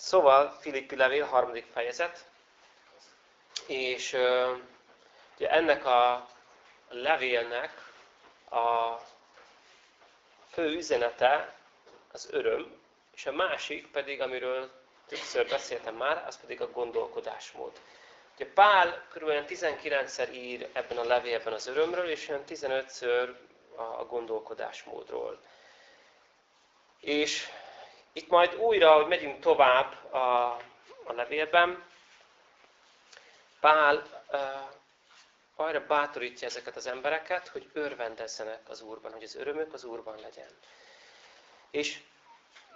Szóval Filippi levél, harmadik fejezet, és ugye ennek a levélnek a fő üzenete az öröm, és a másik pedig, amiről többször beszéltem már, az pedig a gondolkodásmód. Ugye Pál kb. 19-szer ír ebben a levélben az örömről, és olyan 15-ször a gondolkodásmódról. És itt majd újra, hogy megyünk tovább a, a levélben, Pál uh, arra bátorítja ezeket az embereket, hogy örvendezzenek az Úrban, hogy az örömök az Úrban legyen. És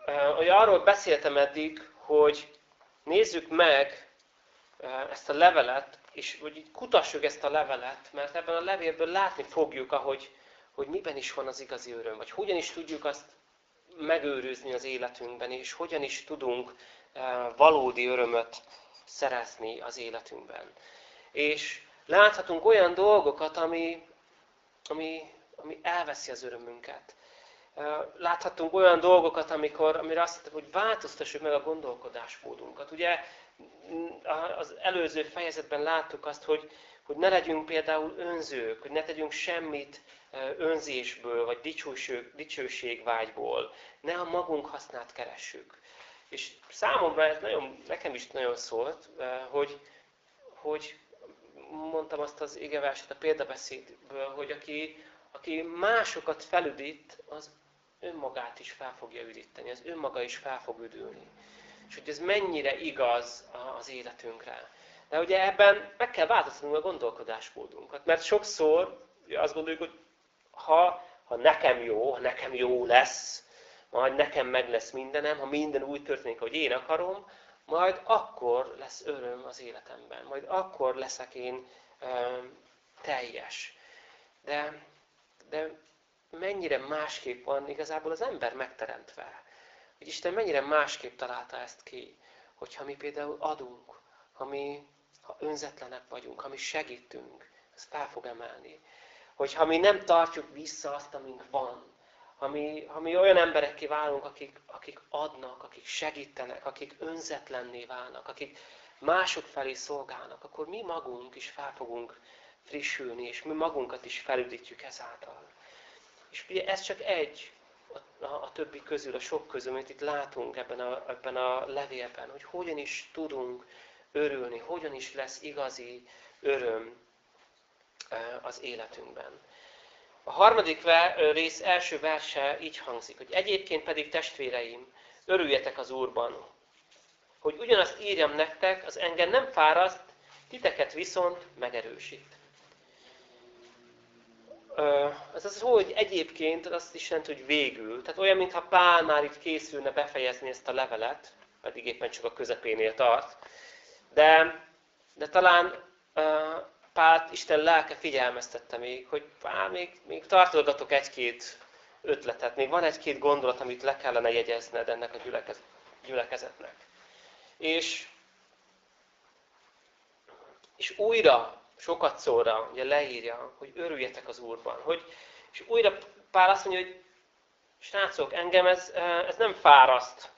uh, hogy arról beszéltem eddig, hogy nézzük meg uh, ezt a levelet, és hogy kutassuk ezt a levelet, mert ebben a levélből látni fogjuk, ahogy, hogy miben is van az igazi öröm, vagy hogyan is tudjuk azt megőrizni az életünkben, és hogyan is tudunk valódi örömöt szerezni az életünkben. És láthatunk olyan dolgokat, ami, ami, ami elveszi az örömünket. Láthatunk olyan dolgokat, amikor, amire azt mondtuk, hogy változtassuk meg a gondolkodásmódunkat. Ugye az előző fejezetben láttuk azt, hogy, hogy ne legyünk például önzők, hogy ne tegyünk semmit önzésből, vagy dicsőség, dicsőségvágyból. Ne a magunk hasznát keressük. És számomra ez nagyon, nekem is nagyon szólt, hogy, hogy mondtam azt az égeverset a példabeszédből, hogy aki, aki másokat felüdít, az önmagát is fel fogja üdíteni, az önmaga is fel fog üdülni. És hogy ez mennyire igaz az életünkre. De ugye ebben meg kell változtatnunk a gondolkodásmódunkat, mert sokszor azt gondoljuk, hogy ha, ha nekem jó, ha nekem jó lesz, majd nekem meg lesz mindenem, ha minden úgy történik, hogy én akarom, majd akkor lesz öröm az életemben, majd akkor leszek én ö, teljes. De, de mennyire másképp van igazából az ember megteremtve. Hogy Isten mennyire másképp találta ezt ki, hogyha mi például adunk, ha mi ha önzetlenek vagyunk, ha mi segítünk, ez fel fog emelni. Hogyha mi nem tartjuk vissza azt, amink van, ha mi, ha mi olyan emberekké válunk, akik, akik adnak, akik segítenek, akik önzetlenné válnak, akik mások felé szolgálnak, akkor mi magunk is fel fogunk frissülni, és mi magunkat is felüdítjük ezáltal. És ugye ez csak egy a, a, többi közül, a sok közül, amit itt látunk ebben a, ebben a levélben, hogy hogyan is tudunk örülni, hogyan is lesz igazi öröm az életünkben. A harmadik rész első verse így hangzik, hogy egyébként pedig testvéreim, örüljetek az Úrban, hogy ugyanazt írjam nektek, az engem nem fáraszt, titeket viszont megerősít. Ez az hogy egyébként azt is jelenti, hogy végül. Tehát olyan, mintha Pál már itt készülne befejezni ezt a levelet, pedig éppen csak a közepénél tart. De, de talán Pált Isten lelke figyelmeztette még, hogy pár, még, még tartogatok egy-két ötletet, még van egy-két gondolat, amit le kellene jegyezned ennek a gyülekezetnek. És, és újra, sokat szóra, ugye leírja, hogy örüljetek az Úrban. Hogy, és újra Pál azt mondja, hogy srácok, engem ez, ez nem fáraszt,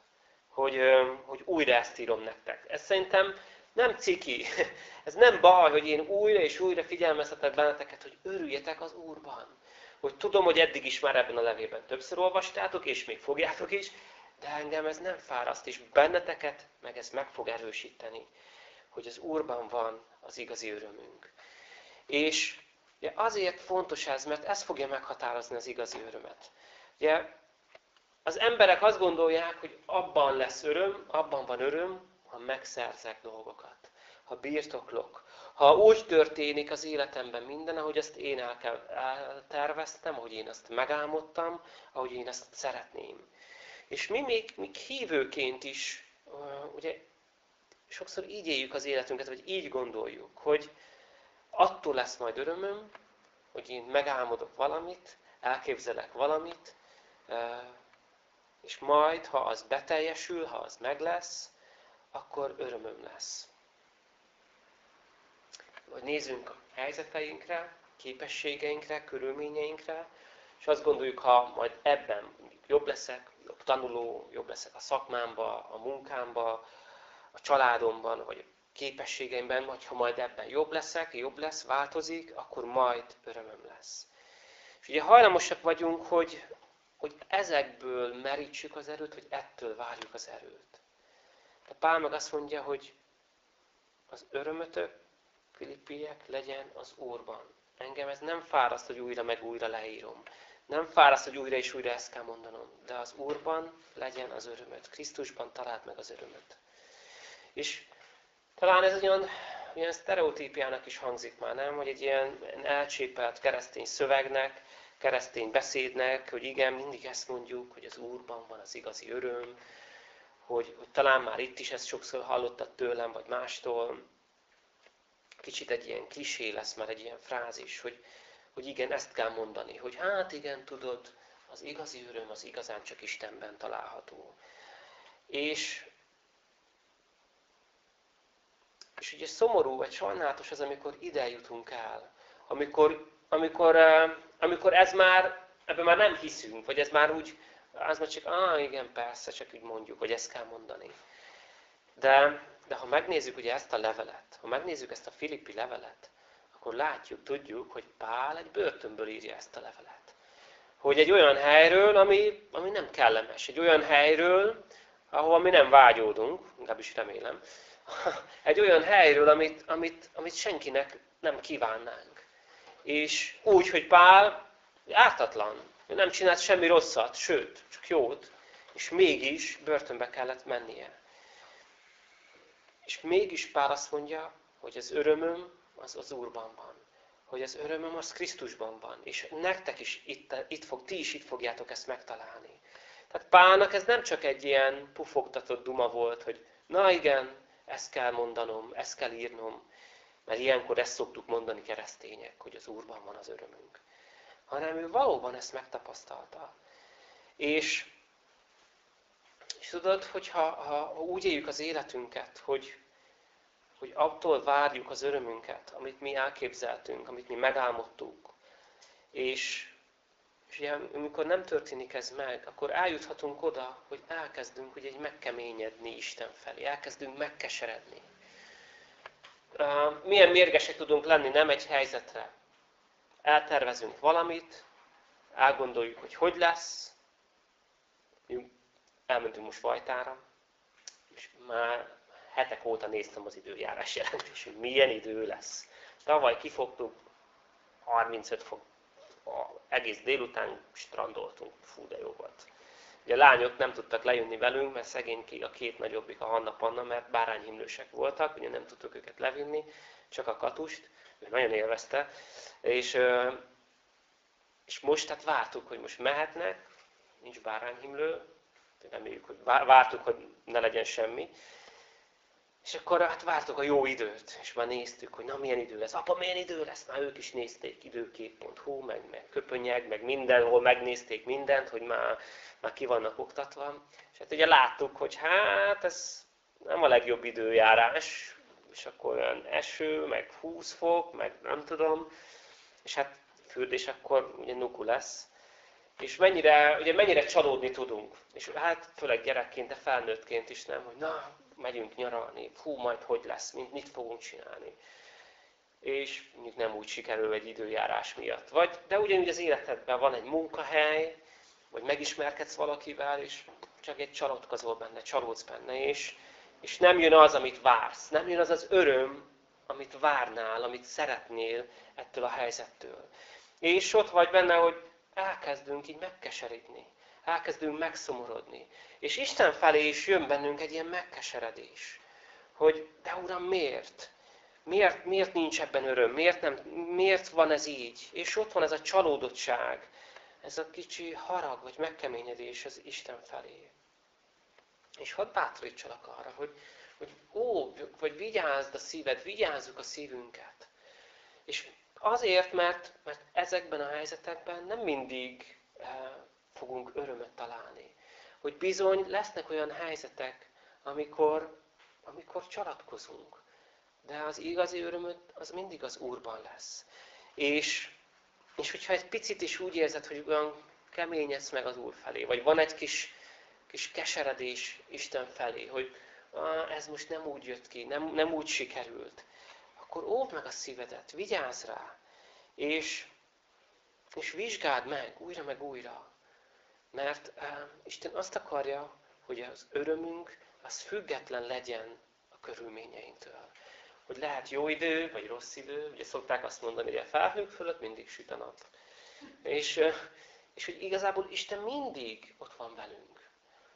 hogy, hogy újra ezt írom nektek. Ez szerintem nem ciki. Ez nem baj, hogy én újra és újra figyelmeztetek benneteket, hogy örüljetek az Úrban. Hogy tudom, hogy eddig is már ebben a levélben többször olvastátok, és még fogjátok is, de engem ez nem fáraszt, és benneteket meg ez meg fog erősíteni, hogy az Úrban van az igazi örömünk. És ugye azért fontos ez, mert ez fogja meghatározni az igazi örömet. Ugye, az emberek azt gondolják, hogy abban lesz öröm, abban van öröm, ha megszerzek dolgokat, ha birtoklok, ha úgy történik az életemben minden, ahogy ezt én elterveztem, ahogy én ezt megálmodtam, ahogy én ezt szeretném. És mi még, még hívőként is, ugye sokszor így éljük az életünket, vagy így gondoljuk, hogy attól lesz majd örömöm, hogy én megálmodok valamit, elképzelek valamit, és majd, ha az beteljesül, ha az meg lesz, akkor örömöm lesz. Vagy nézzünk a helyzeteinkre, képességeinkre, körülményeinkre, és azt gondoljuk, ha majd ebben jobb leszek, jobb tanuló, jobb leszek a szakmámba, a munkámba, a családomban, vagy a képességeimben, vagy ha majd ebben jobb leszek, jobb lesz, változik, akkor majd örömöm lesz. És ugye hajlamosak vagyunk, hogy, hogy ezekből merítsük az erőt, hogy ettől várjuk az erőt. De Pál meg azt mondja, hogy az örömötök, filippiek, legyen az Úrban. Engem ez nem fáraszt, hogy újra meg újra leírom. Nem fáraszt, hogy újra és újra ezt kell mondanom. De az Úrban legyen az örömöt. Krisztusban találd meg az örömöt. És talán ez olyan, olyan sztereotípiának is hangzik már, nem? Hogy egy ilyen elcsépelt keresztény szövegnek, keresztény beszédnek, hogy igen, mindig ezt mondjuk, hogy az Úrban van az igazi öröm, hogy, hogy talán már itt is ezt sokszor hallottad tőlem, vagy mástól. Kicsit egy ilyen klisé lesz már egy ilyen frázis, hogy, hogy igen, ezt kell mondani, hogy hát igen, tudod, az igazi öröm az igazán csak Istenben található. És, és ugye szomorú, vagy sajnálatos az, amikor ide jutunk el. Amikor, amikor, eh, amikor ez már, ebben már nem hiszünk, vagy ez már úgy, az már csak, ah igen, persze, csak úgy mondjuk, hogy ezt kell mondani. De, de ha megnézzük ugye ezt a levelet, ha megnézzük ezt a Filippi levelet, akkor látjuk, tudjuk, hogy Pál egy börtönből írja ezt a levelet. Hogy egy olyan helyről, ami, ami nem kellemes. Egy olyan helyről, ahol mi nem vágyódunk, legalábbis remélem. Egy olyan helyről, amit, amit, amit senkinek nem kívánnánk. És úgy, hogy Pál ártatlan, ő nem csinált semmi rosszat, sőt, csak jót, és mégis börtönbe kellett mennie. És mégis Pál azt mondja, hogy az örömöm az az Úrban van. Hogy az örömöm az Krisztusban van. És nektek is itt, itt fog, ti is itt fogjátok ezt megtalálni. Tehát Pálnak ez nem csak egy ilyen pufogtatott duma volt, hogy na igen, ezt kell mondanom, ezt kell írnom, mert ilyenkor ezt szoktuk mondani keresztények, hogy az Úrban van az örömünk. Hanem ő valóban ezt megtapasztalta. És, és tudod, hogy ha, ha úgy éljük az életünket, hogy, hogy attól várjuk az örömünket, amit mi elképzeltünk, amit mi megálmodtuk, és, és ugye, amikor nem történik ez meg, akkor eljuthatunk oda, hogy elkezdünk ugye, megkeményedni Isten felé, elkezdünk megkeseredni. Milyen mérgesek tudunk lenni nem egy helyzetre. Eltervezünk valamit, elgondoljuk, hogy hogy lesz, elmentünk most Vajtára, és már hetek óta néztem az időjárás jelentést, hogy milyen idő lesz. Tavaly kifogtuk, 35 fok, egész délután strandoltunk, fú de jó volt. Ugye a lányok nem tudtak lejönni velünk, mert szegény a két nagyobbik, a Hanna Panna, mert bárányhimlősek voltak, ugye nem tudtuk őket levinni, csak a katust, ő nagyon élvezte, és, és most hát vártuk, hogy most mehetnek, nincs bárányhimlő, reméljük, hogy vártuk, hogy ne legyen semmi, és akkor hát vártuk a jó időt, és már néztük, hogy na milyen idő lesz. Apa, milyen idő lesz? Már ők is nézték időkép.hu, meg, meg köpönyeg, meg mindenhol megnézték mindent, hogy már, már ki vannak oktatva. És hát ugye láttuk, hogy hát ez nem a legjobb időjárás, és akkor olyan eső, meg 20 fok, meg nem tudom, és hát fürdés akkor ugye nuku lesz. És mennyire, ugye mennyire csalódni tudunk. És hát főleg gyerekként, de felnőttként is nem, hogy na, megyünk nyaralni, hú, majd hogy lesz, mit, mit fogunk csinálni. És mondjuk nem úgy sikerül egy időjárás miatt. Vagy, de ugyanúgy az életedben van egy munkahely, vagy megismerkedsz valakivel, és csak egy csalódkozol benne, csalódsz benne, és, és nem jön az, amit vársz. Nem jön az az öröm, amit várnál, amit szeretnél ettől a helyzettől. És ott vagy benne, hogy elkezdünk így megkeseríteni elkezdünk megszomorodni. És Isten felé is jön bennünk egy ilyen megkeseredés. Hogy, de Uram, miért? Miért, miért nincs ebben öröm? Miért, nem, miért van ez így? És ott van ez a csalódottság, ez a kicsi harag, vagy megkeményedés az Isten felé. És hadd bátorítsalak arra, hogy, hogy ó, vagy vigyázd a szíved, vigyázzuk a szívünket. És azért, mert, mert ezekben a helyzetekben nem mindig eh, fogunk örömet találni. Hogy bizony lesznek olyan helyzetek, amikor, amikor csalatkozunk. De az igazi örömöt az mindig az Úrban lesz. És, és hogyha egy picit is úgy érzed, hogy olyan keményedsz meg az Úr felé, vagy van egy kis, kis keseredés Isten felé, hogy ez most nem úgy jött ki, nem, nem úgy sikerült, akkor óvd meg a szívedet, vigyázz rá, és, és vizsgáld meg újra meg újra. Mert uh, Isten azt akarja, hogy az örömünk az független legyen a körülményeinktől. Hogy lehet jó idő, vagy rossz idő, ugye szokták azt mondani, hogy a felhők fölött mindig süt a nap. És, uh, és hogy igazából Isten mindig ott van velünk.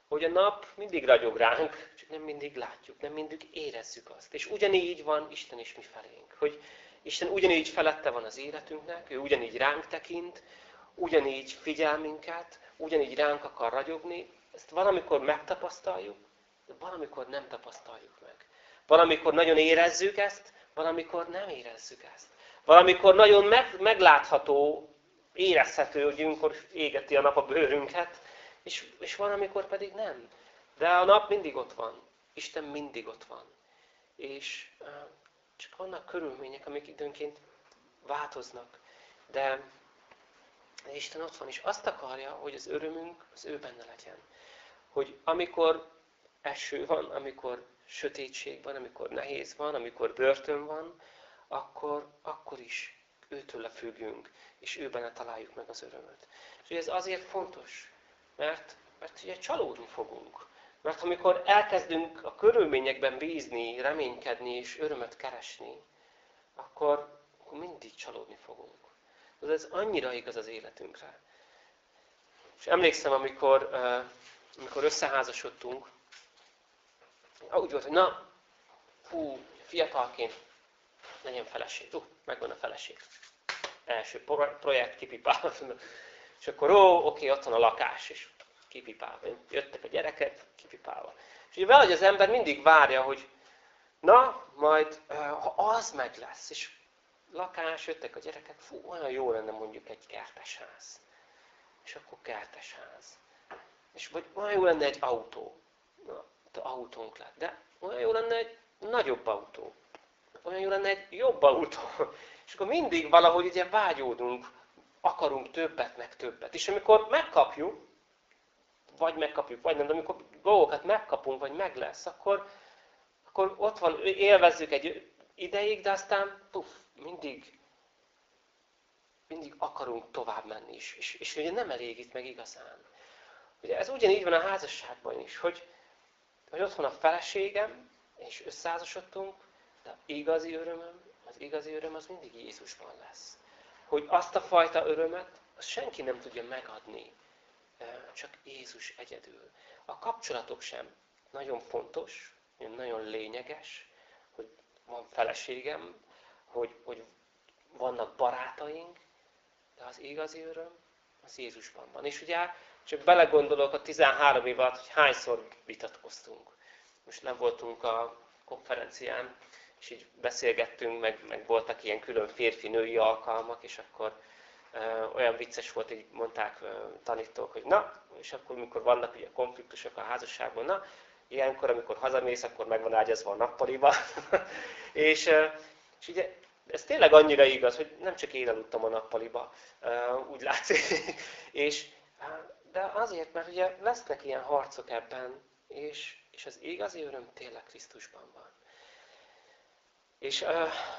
Hogy a nap mindig ragyog ránk, csak nem mindig látjuk, nem mindig érezzük azt. És ugyanígy van Isten is mi felénk. Hogy Isten ugyanígy felette van az életünknek, ő ugyanígy ránk tekint, ugyanígy figyel minket, ugyanígy ránk akar ragyogni. Ezt valamikor megtapasztaljuk, de valamikor nem tapasztaljuk meg. Valamikor nagyon érezzük ezt, valamikor nem érezzük ezt. Valamikor nagyon meg, meglátható, érezhető, hogy amikor égeti a nap a bőrünket, és, és van, amikor pedig nem. De a nap mindig ott van. Isten mindig ott van. És csak vannak körülmények, amik időnként változnak. De Isten ott van, és azt akarja, hogy az örömünk az ő benne legyen. Hogy amikor eső van, amikor sötétség van, amikor nehéz van, amikor börtön van, akkor, akkor is őtől függünk, és ő benne találjuk meg az örömöt. És ez azért fontos, mert, mert ugye csalódni fogunk. Mert amikor elkezdünk a körülményekben bízni, reménykedni és örömöt keresni, akkor, akkor mindig csalódni fogunk. De ez annyira igaz az életünkre. És emlékszem, amikor, uh, amikor összeházasodtunk, úgy volt, hogy na, hú, fiatalként legyen feleség. Uh, megvan a feleség. Első projekt kipipál. És akkor, ó, oké, ott van a lakás, és kipipálva. Jöttek a gyerekek, kipipálva. És ugye valahogy az ember mindig várja, hogy na, majd ha az meg lesz, és lakás, jöttek a gyerekek, fú, olyan jó lenne mondjuk egy kertesház. És akkor kertesház. És vagy olyan jó lenne egy autó. Na, autónk lett. De olyan jó lenne egy nagyobb autó. Olyan jó lenne egy jobb autó. És akkor mindig valahogy ugye vágyódunk, akarunk többet, meg többet. És amikor megkapjuk, vagy megkapjuk, vagy nem, de amikor dolgokat megkapunk, vagy meg lesz, akkor, akkor ott van, élvezzük egy ideig, de aztán puf, mindig, mindig akarunk tovább menni is. És, és ugye nem elégít meg igazán. Ugye ez ugyanígy van a házasságban is, hogy, hogy ott van a feleségem, és összeházasodtunk, de igazi örömöm, az igazi öröm az mindig Jézusban lesz. Hogy azt a fajta örömet, azt senki nem tudja megadni csak Jézus egyedül. A kapcsolatok sem nagyon fontos, nagyon lényeges, hogy van feleségem, hogy, hogy vannak barátaink, de az igazi öröm az Jézusban van. És ugye csak belegondolok a 13 év alatt, hogy hányszor vitatkoztunk. Most nem voltunk a konferencián, és így beszélgettünk, meg, meg voltak ilyen külön férfi-női alkalmak, és akkor olyan vicces volt, hogy mondták tanítók, hogy na, és akkor, amikor vannak ugye konfliktusok a házasságban, na, ilyenkor, amikor hazamész, akkor meg van ágyazva a nappaliba. és, és ugye ez tényleg annyira igaz, hogy nem csak én aludtam a nappaliba, úgy látszik. és, de azért, mert ugye lesznek ilyen harcok ebben, és, és az igazi öröm tényleg Krisztusban van. És,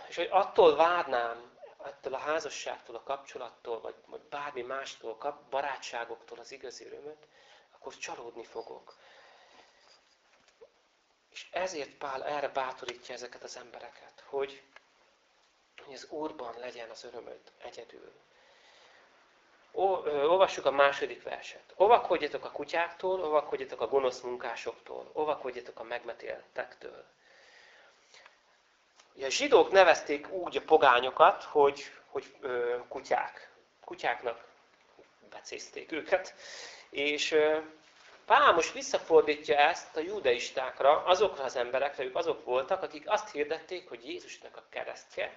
és hogy attól várnám ettől a házasságtól, a kapcsolattól, vagy, vagy bármi mástól, kap, barátságoktól az igazi örömöt, akkor csalódni fogok. És ezért Pál erre bátorítja ezeket az embereket, hogy, hogy az Úrban legyen az örömöd egyedül. Ó, olvassuk a második verset. Óvakodjatok a kutyáktól, óvakodjatok a gonosz munkásoktól, óvakodjatok a megmetéltektől. Ugye a zsidók nevezték úgy a pogányokat, hogy, hogy ö, kutyák. Kutyáknak becézték őket. És ö, Pál most visszafordítja ezt a judaistákra, azokra az emberekre, ők azok voltak, akik azt hirdették, hogy Jézusnak a keresztje,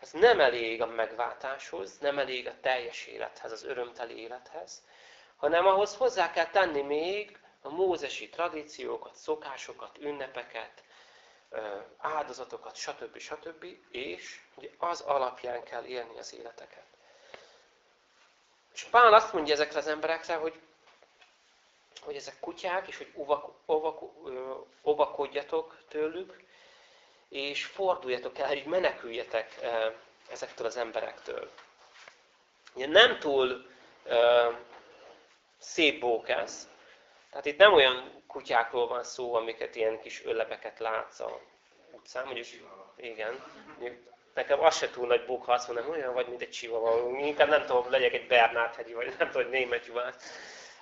az nem elég a megváltáshoz, nem elég a teljes élethez, az örömteli élethez, hanem ahhoz hozzá kell tenni még a mózesi tradíciókat, szokásokat, ünnepeket, áldozatokat, stb. stb. És ugye az alapján kell élni az életeket. És Pál azt mondja ezekre az emberekre, hogy, hogy ezek kutyák, és hogy óvak, óvak, óvakodjatok tőlük, és forduljatok el, hogy meneküljetek ezektől az emberektől. Ugye nem túl uh, szép bókász, tehát itt nem olyan kutyákról van szó, amiket ilyen kis öllebeket látsz a utcán, mondjuk, igen, nekem az se túl nagy bók, ha azt mondom, olyan vagy, mint egy chihuahua, inkább nem tudom, legyek egy Bernát hegyi, vagy nem tudom, hogy német juhász,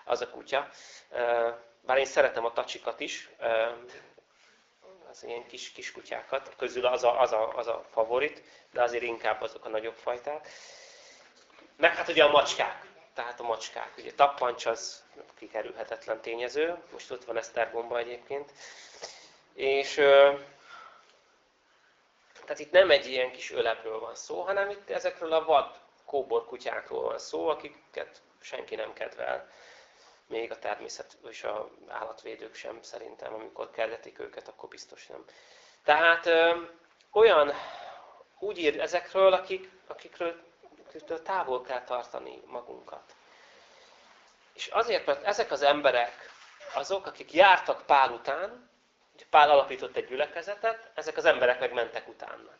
az a kutya. Bár én szeretem a tacsikat is, az ilyen kis, kis kutyákat, közül az a, az, a, az a favorit, de azért inkább azok a nagyobb fajták. Meg hát ugye a macskák, tehát a macskák. Ugye tappancs az kikerülhetetlen tényező, most ott van Esztergomba egyébként. És tehát itt nem egy ilyen kis ölepről van szó, hanem itt ezekről a vad kóbor kutyákról van szó, akiket senki nem kedvel. Még a természet és a állatvédők sem szerintem, amikor kergetik őket, akkor biztos nem. Tehát ö, olyan, úgy ír ezekről, akik, akikről, akikről távol kell tartani magunkat. És azért, mert ezek az emberek azok, akik jártak Pál után, Pál alapított egy gyülekezetet, ezek az emberek meg mentek utána.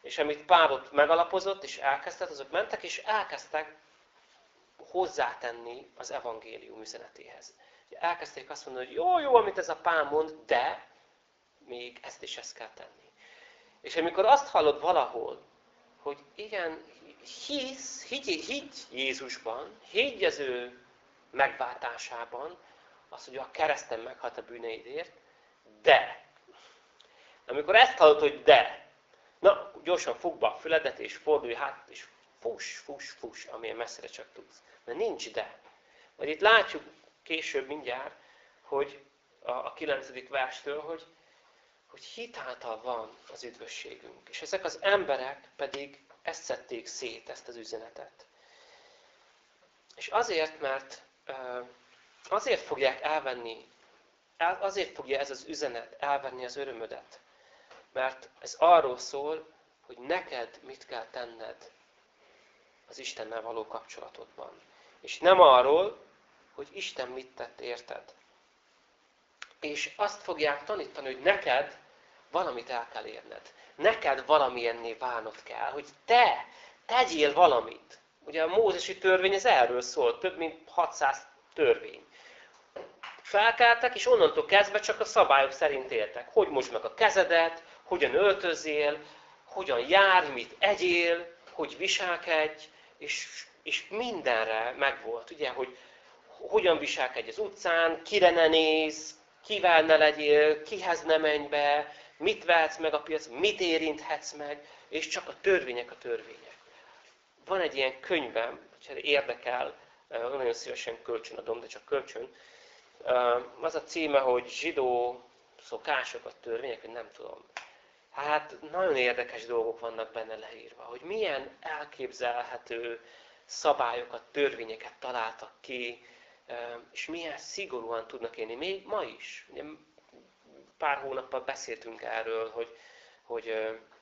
És amit Pál ott megalapozott és elkezdett, azok mentek és elkezdtek hozzátenni az evangélium üzenetéhez. Elkezdték azt mondani, hogy jó, jó, amit ez a Pál mond, de még ezt is ezt kell tenni. És amikor azt hallod valahol, hogy igen, hisz, higgy, higgy Jézusban, higgy az ő megváltásában, az, hogy a kereszten meghalt a bűneidért, de. Amikor ezt hallod, hogy de, na, gyorsan fogd be a füledet, és fordulj hát, és fuss, fuss, fuss, amilyen messzire csak tudsz. Mert nincs de. Majd itt látjuk később mindjárt, hogy a, a 9. verstől, hogy, hogy hitáltal van az üdvösségünk. És ezek az emberek pedig ezt szedték szét, ezt az üzenetet. És azért, mert azért fogják elvenni azért fogja ez az üzenet elvenni az örömödet. Mert ez arról szól, hogy neked mit kell tenned az Istennel való kapcsolatodban. És nem arról, hogy Isten mit tett érted. És azt fogják tanítani, hogy neked valamit el kell érned. Neked valamilyenné válnod kell, hogy te tegyél valamit. Ugye a mózesi törvény ez erről szól, több mint 600 törvény felkeltek, és onnantól kezdve csak a szabályok szerint éltek. Hogy most meg a kezedet, hogyan öltözél, hogyan jár, mit egyél, hogy viselkedj, és, és mindenre megvolt. Ugye, hogy hogyan viselkedj az utcán, kire ne néz, kivel ne legyél, kihez ne menj be, mit vehetsz meg a piac, mit érinthetsz meg, és csak a törvények a törvények. Van egy ilyen könyvem, hogy érdekel, nagyon szívesen kölcsönadom, de csak kölcsön, az a címe, hogy zsidó szokásokat, törvények, hogy nem tudom. Hát nagyon érdekes dolgok vannak benne leírva, hogy milyen elképzelhető szabályokat, törvényeket találtak ki, és milyen szigorúan tudnak élni, még ma is. Pár hónappal beszéltünk erről, hogy, hogy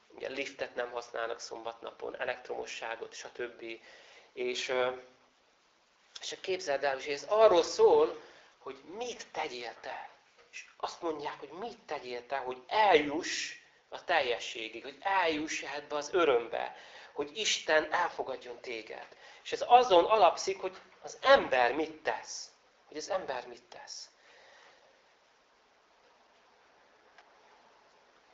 ugye liftet nem használnak szombatnapon, elektromosságot, stb. És, és képzeld el, és ez arról szól, hogy mit tegyél te. És azt mondják, hogy mit tegyél te, hogy eljuss a teljességig, hogy eljuss ebbe az örömbe, hogy Isten elfogadjon téged. És ez azon alapszik, hogy az ember mit tesz. Hogy az ember mit tesz.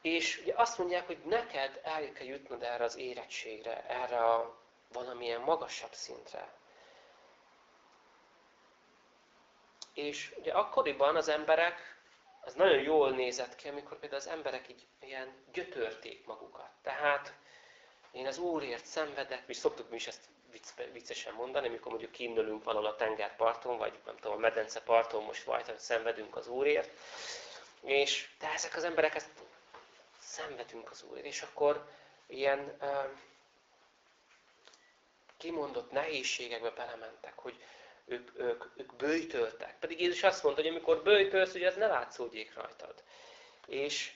És ugye azt mondják, hogy neked el kell jutnod erre az érettségre, erre a valamilyen magasabb szintre. És ugye akkoriban az emberek, az nagyon jól nézett ki, amikor például az emberek így ilyen gyötörték magukat. Tehát én az Úrért szenvedek, és szoktuk mi is ezt viccesen mondani, amikor mondjuk kínölünk valahol a tengerparton, vagy nem tudom, a medenceparton most vagy, szenvedünk az Úrért. És de ezek az emberek ezt szenvedünk az Úrért, és akkor ilyen kimondott nehézségekbe belementek, hogy ők, ők, ők bőjtöltek. Pedig Jézus azt mondta, hogy amikor bőjtölsz, hogy ez ne látszódjék rajtad. És,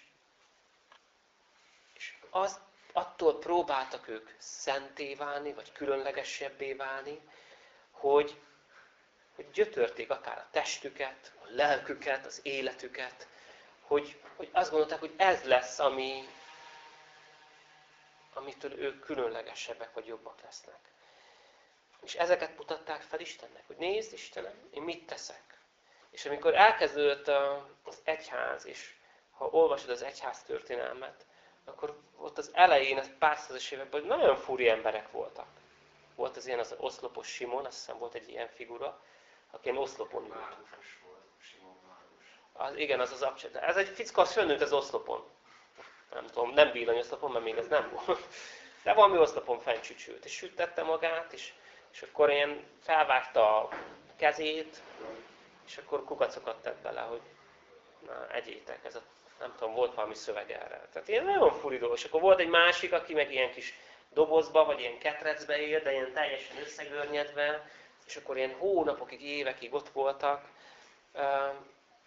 és az, attól próbáltak ők szenté válni, vagy különlegesebbé válni, hogy, hogy gyötörték akár a testüket, a lelküket, az életüket, hogy, hogy azt gondolták, hogy ez lesz, ami, amitől ők különlegesebbek vagy jobbak lesznek. És ezeket mutatták fel Istennek, hogy nézd Istenem, én mit teszek. És amikor elkezdődött az egyház, és ha olvasod az egyház történelmet, akkor ott az elején, az pár százas években nagyon fúri emberek voltak. Volt az ilyen az oszlopos Simon, azt hiszem volt egy ilyen figura, aki ilyen oszlopon ült. Az, igen, az az abcset. Ez egy fickó, az fölnőtt az oszlopon. Nem tudom, nem villanyoszlopon, mert még ez nem volt. De valami oszlopon fencsücsült. És süttette magát, és, és akkor ilyen felvágta a kezét, és akkor kukacokat tett bele, hogy na, egyétek, ez a, nem tudom, volt valami szöveg erre. Tehát ilyen nagyon furi dolog. És akkor volt egy másik, aki meg ilyen kis dobozba, vagy ilyen ketrecbe él, de ilyen teljesen összegörnyedve, és akkor ilyen hónapokig, évekig ott voltak.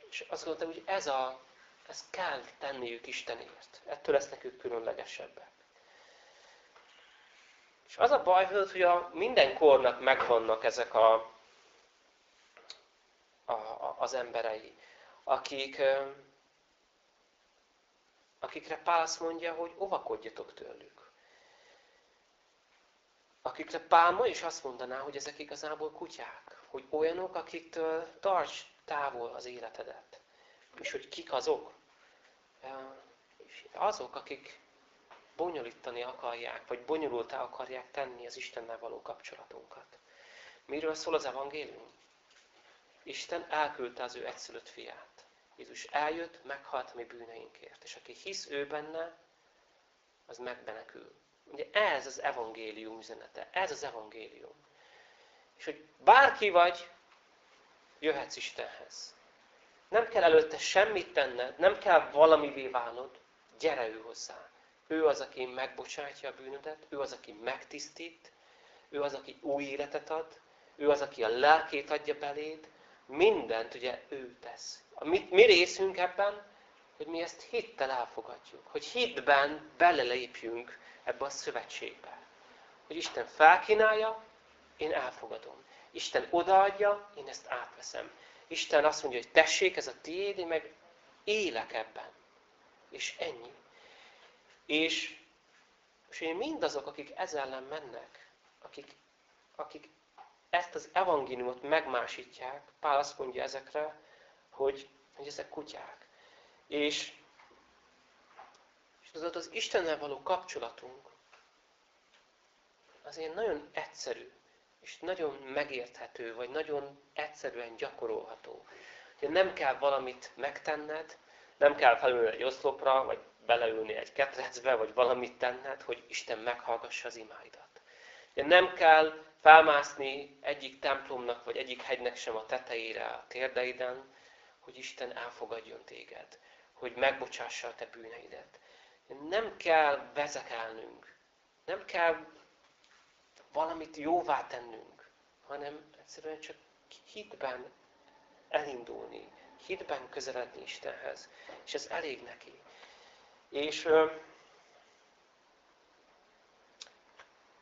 És azt gondoltam, hogy ez a, ezt kell tenniük Istenért. Ettől lesznek ők különlegesebbek. És az a baj, hogy a minden kornak megvannak ezek a, a, a, az emberei, akik, akikre Pál azt mondja, hogy óvakodjatok tőlük. Akikre Pál ma is azt mondaná, hogy ezek igazából kutyák. Hogy olyanok, akiktől tarts távol az életedet. És hogy kik azok? Azok, akik bonyolítani akarják, vagy bonyolultá akarják tenni az Istennel való kapcsolatunkat. Miről szól az evangélium? Isten elküldte az ő egyszülött fiát. Jézus eljött, meghalt mi bűneinkért. És aki hisz ő benne, az megbenekül. Ugye ez az evangélium üzenete. Ez az evangélium. És hogy bárki vagy, jöhetsz Istenhez. Nem kell előtte semmit tenned, nem kell valamivé válnod, gyere ő hozzá. Ő az, aki megbocsátja a bűnödet, ő az, aki megtisztít, ő az, aki új életet ad, ő az, aki a lelkét adja beléd, mindent ugye ő tesz. A mi, mi részünk ebben, hogy mi ezt hittel elfogadjuk, hogy hitben belelépjünk ebbe a szövetségbe. Hogy Isten felkínálja, én elfogadom. Isten odaadja, én ezt átveszem. Isten azt mondja, hogy tessék, ez a tiéd, én meg élek ebben. És ennyi. És, és én mindazok, akik ezzel ellen mennek, akik, akik ezt az evangéliumot megmásítják, Pál azt mondja ezekre, hogy, hogy ezek kutyák. És, és az az Istennel való kapcsolatunk azért nagyon egyszerű és nagyon megérthető, vagy nagyon egyszerűen gyakorolható. Ugye nem kell valamit megtenned, nem kell felülni egy oszlopra, vagy beleülni egy ketrecbe, vagy valamit tenned, hogy Isten meghallgassa az imáidat. Ugye nem kell felmászni egyik templomnak, vagy egyik hegynek sem a tetejére, a térdeiden, hogy Isten elfogadjon téged, hogy megbocsássa a te bűneidet. Nem kell vezekelnünk, nem kell valamit jóvá tennünk, hanem egyszerűen csak hitben elindulni, hitben közeledni Istenhez. És ez elég neki. És,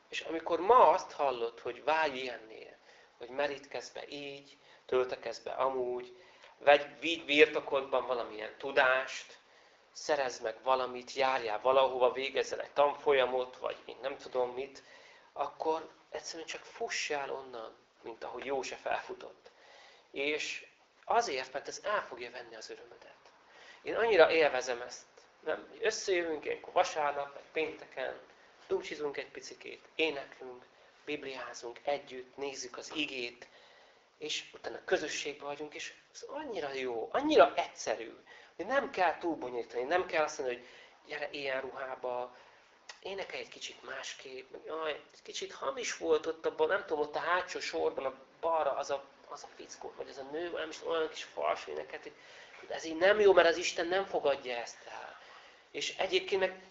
és amikor ma azt hallod, hogy válj ilyennél, hogy merítkezz be így, töltekezz be amúgy, vagy vigy birtokodban valamilyen tudást, szerezd meg valamit, járjál valahova, végezzel egy tanfolyamot, vagy én nem tudom mit, akkor egyszerűen csak fussál onnan, mint ahogy József elfutott. És azért, mert ez el fogja venni az örömödet. Én annyira élvezem ezt. Nem, összejövünk ilyenkor vasárnap, vagy pénteken, dúcsizunk egy picikét, éneklünk, bibliázunk együtt, nézzük az igét, és utána közösségbe vagyunk, és ez annyira jó, annyira egyszerű, hogy nem kell túlbonyolítani, nem kell azt mondani, hogy gyere ilyen ruhába, énekelj egy kicsit másképp, jaj, kicsit hamis volt ott abban, nem tudom, ott a hátsó sorban, a balra az a, az a fickó, vagy az a nő, nem is olyan kis fals éneket, ez így nem jó, mert az Isten nem fogadja ezt el. És egyébként meg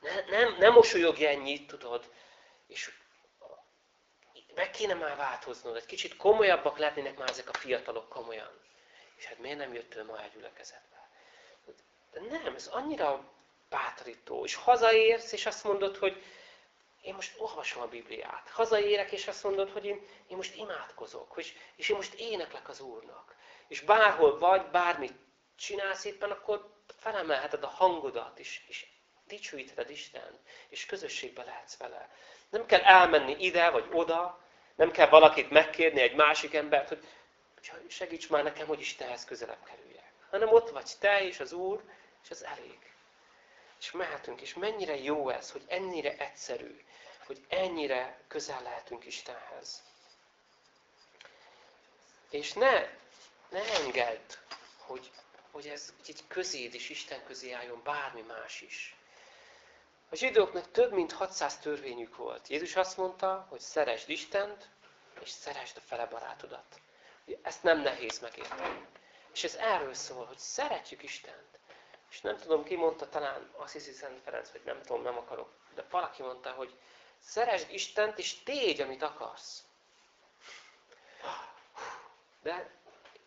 ne, nem, nem mosolyogj ennyit, tudod, és meg kéne már változnod, egy kicsit komolyabbak lehetnének már ezek a fiatalok komolyan. És hát miért nem jöttél ma egy gyülekezetbe? De nem, ez annyira bátorító. És hazaérsz, és azt mondod, hogy én most olvasom a Bibliát. Hazaérek, és azt mondod, hogy én, én most imádkozok, hogy, és én most éneklek az Úrnak. És bárhol vagy, bármit csinálsz éppen, akkor felemelheted a hangodat, és, és dicsőítheted Isten, és közösségbe lehetsz vele. Nem kell elmenni ide vagy oda, nem kell valakit megkérni, egy másik embert, hogy segíts már nekem, hogy Istenhez közelebb kerüljek. Hanem ott vagy te és az Úr, és az elég. És mehetünk, és mennyire jó ez, hogy ennyire egyszerű, hogy ennyire közel lehetünk Istenhez. És ne, ne engedd, hogy, hogy ez egy közéd is Isten közé álljon bármi más is. A zsidóknak több mint 600 törvényük volt. Jézus azt mondta, hogy szeresd Istent, és szeresd a fele barátodat. Ezt nem nehéz megérteni. És ez erről szól, hogy szeretjük Istent. És nem tudom, ki mondta, talán azt hiszi Szent Ferenc, vagy nem tudom, nem akarok. De valaki mondta, hogy szeresd Istent, és tégy, amit akarsz. De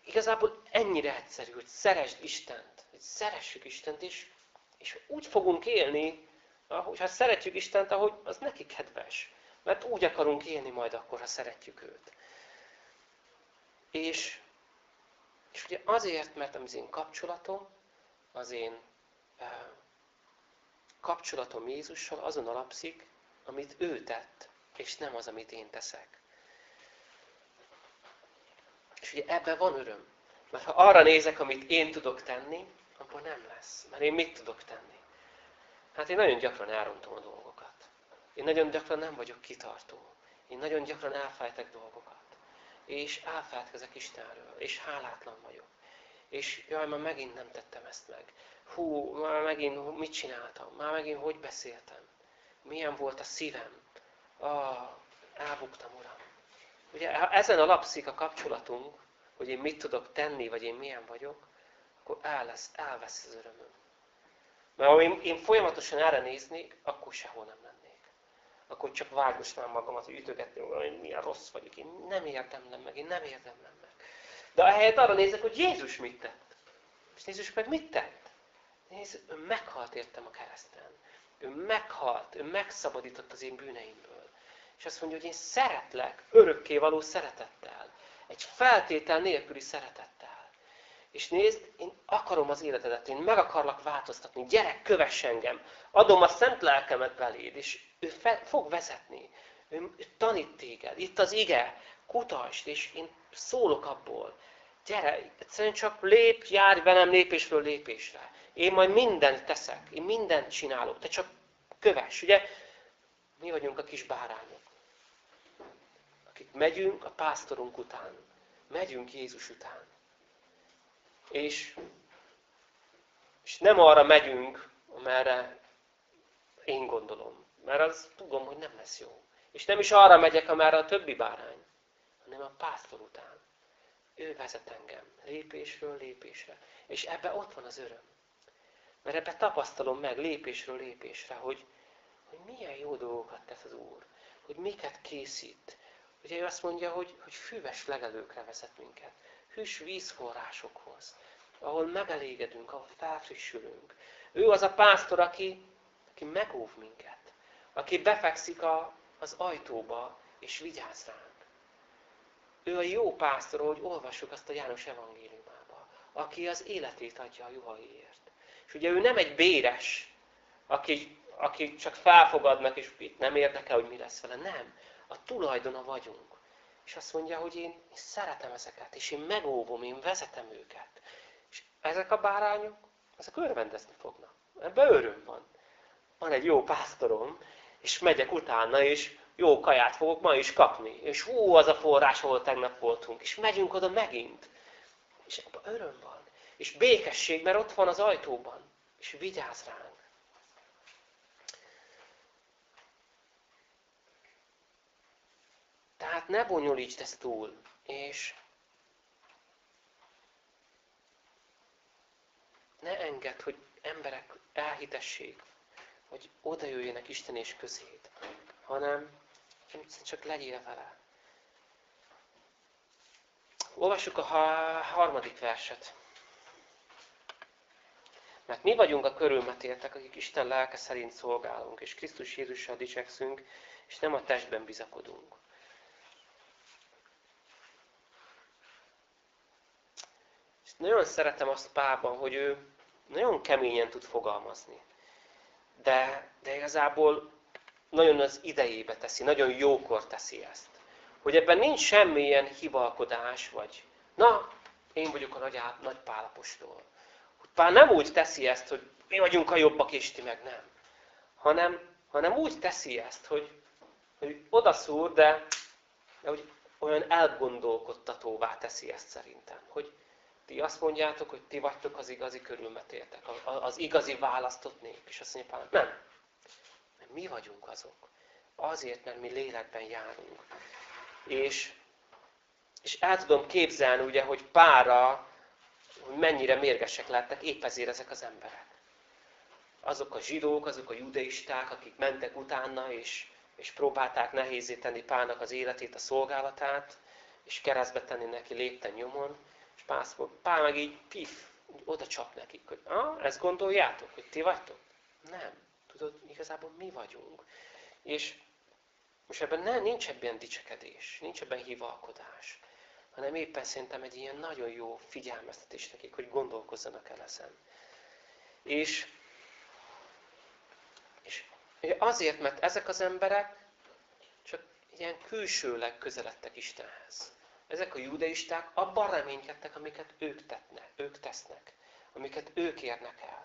igazából ennyire egyszerű, hogy szeresd Istent. Hogy szeressük Istent, és, és úgy fogunk élni, ha szeretjük Istent, ahogy az neki kedves. Mert úgy akarunk élni majd akkor, ha szeretjük őt. És, és ugye azért, mert az én kapcsolatom, az én kapcsolatom Jézussal azon alapszik, amit ő tett, és nem az, amit én teszek. És ugye ebben van öröm. Mert ha arra nézek, amit én tudok tenni, akkor nem lesz. Mert én mit tudok tenni? Hát én nagyon gyakran elrontom a dolgokat. Én nagyon gyakran nem vagyok kitartó. Én nagyon gyakran elfejtek dolgokat. És elfeledkezek Istenről. És hálátlan vagyok. És jaj, már megint nem tettem ezt meg. Hú, már megint mit csináltam? Már megint hogy beszéltem? Milyen volt a szívem? Ah, elbuktam, Uram. Ugye, ezen alapszik a kapcsolatunk, hogy én mit tudok tenni, vagy én milyen vagyok, akkor el lesz, elvesz az örömöm. Mert ha én, én folyamatosan erre néznék, akkor sehol nem lennék. Akkor csak vágosnám magamat, hogy ütögetném, hogy milyen rossz vagyok. Én nem érdemlem meg, én nem érdemlem. De ahelyett arra nézek, hogy Jézus mit tett. És Jézus meg mit tett? Nézd, ő meghalt értem a kereszten. Ő meghalt, ő megszabadított az én bűneimből. És azt mondja, hogy én szeretlek örökké való szeretettel. Egy feltétel nélküli szeretettel. És nézd, én akarom az életedet, én meg akarlak változtatni. Gyerek, kövess engem. Adom a szent lelkemet beléd, és ő fel, fog vezetni. Ő, ő tanít téged. Itt az ige. Kutasd, és én szólok abból. Gyere, egyszerűen csak lép, járj velem lépésről lépésre. Én majd mindent teszek, én mindent csinálok, te csak kövess. Ugye, mi vagyunk a kis bárányok, akik megyünk a pásztorunk után. Megyünk Jézus után. És, és nem arra megyünk, amerre én gondolom. Mert az tudom, hogy nem lesz jó. És nem is arra megyek, amerre a többi bárány, hanem a pásztor után. Ő vezet engem lépésről lépésre. És ebbe ott van az öröm. Mert ebbe tapasztalom meg lépésről lépésre, hogy, hogy milyen jó dolgokat tesz az Úr. Hogy miket készít. Ugye ő azt mondja, hogy, hogy füves legelőkre vezet minket hűs vízforrásokhoz, ahol megelégedünk, ahol felfrissülünk. Ő az a pásztor, aki, aki megóv minket, aki befekszik a, az ajtóba, és vigyáz ránk. Ő a jó pásztor, ahogy olvassuk azt a János evangéliumába, aki az életét adja a juhaiért. És ugye ő nem egy béres, aki, aki csak felfogadnak, és itt nem érdekel, hogy mi lesz vele. Nem. A tulajdona vagyunk. És azt mondja, hogy én, én szeretem ezeket, és én megóvom, én vezetem őket. És ezek a bárányok, ezek örvendezni fognak. Ebben öröm van. Van egy jó pásztorom, és megyek utána, és jó kaját fogok ma is kapni. És hú, az a forrás, ahol tegnap voltunk. És megyünk oda megint. És ebben öröm van. És békesség, mert ott van az ajtóban. És vigyáz ránk. Tehát ne bonyolítsd ezt túl, és ne engedd, hogy emberek elhitessék, hogy oda jöjjenek Isten és közét, hanem csak legyél vele. Olvassuk a harmadik verset. Mert mi vagyunk a körülmetéltek, akik Isten lelke szerint szolgálunk, és Krisztus Jézussal dicsekszünk, és nem a testben bizakodunk. És nagyon szeretem azt Pálban, hogy ő nagyon keményen tud fogalmazni. De, de igazából nagyon az idejébe teszi, nagyon jókor teszi ezt. Hogy ebben nincs semmilyen hivalkodás, vagy na, én vagyok a nagy, nagy pálapostól. Pál nem úgy teszi ezt, hogy mi vagyunk a jobbak, és ti meg nem. Hanem, hanem úgy teszi ezt, hogy, hogy odaszúr, de, de hogy olyan elgondolkodtatóvá teszi ezt szerintem. Hogy ti azt mondjátok, hogy ti vagytok az igazi körülmetéltek, az igazi választott nép. És azt mondja Pál, nem. Mi vagyunk azok. Azért, mert mi lélekben járunk. És, és el tudom képzelni, ugye, hogy pára, hogy mennyire mérgesek lettek épp ezért ezek az emberek. Azok a zsidók, azok a judeisták, akik mentek utána, és, és próbálták nehézé tenni Pálnak az életét, a szolgálatát, és keresztbe tenni neki lépten nyomon, és Pál, Pál meg így pif, oda csap nekik, hogy ah, ezt gondoljátok, hogy ti vagytok? Nem. Tudod, igazából mi vagyunk. És most ebben nem, nincs ebben dicsekedés, nincs ebben hivalkodás, hanem éppen szerintem egy ilyen nagyon jó figyelmeztetés nekik, hogy gondolkozzanak el ezen. És, és azért, mert ezek az emberek csak ilyen külsőleg közeledtek Istenhez. Ezek a judaisták abban reménykedtek, amiket ők, tetne, ők tesznek, amiket ők érnek el.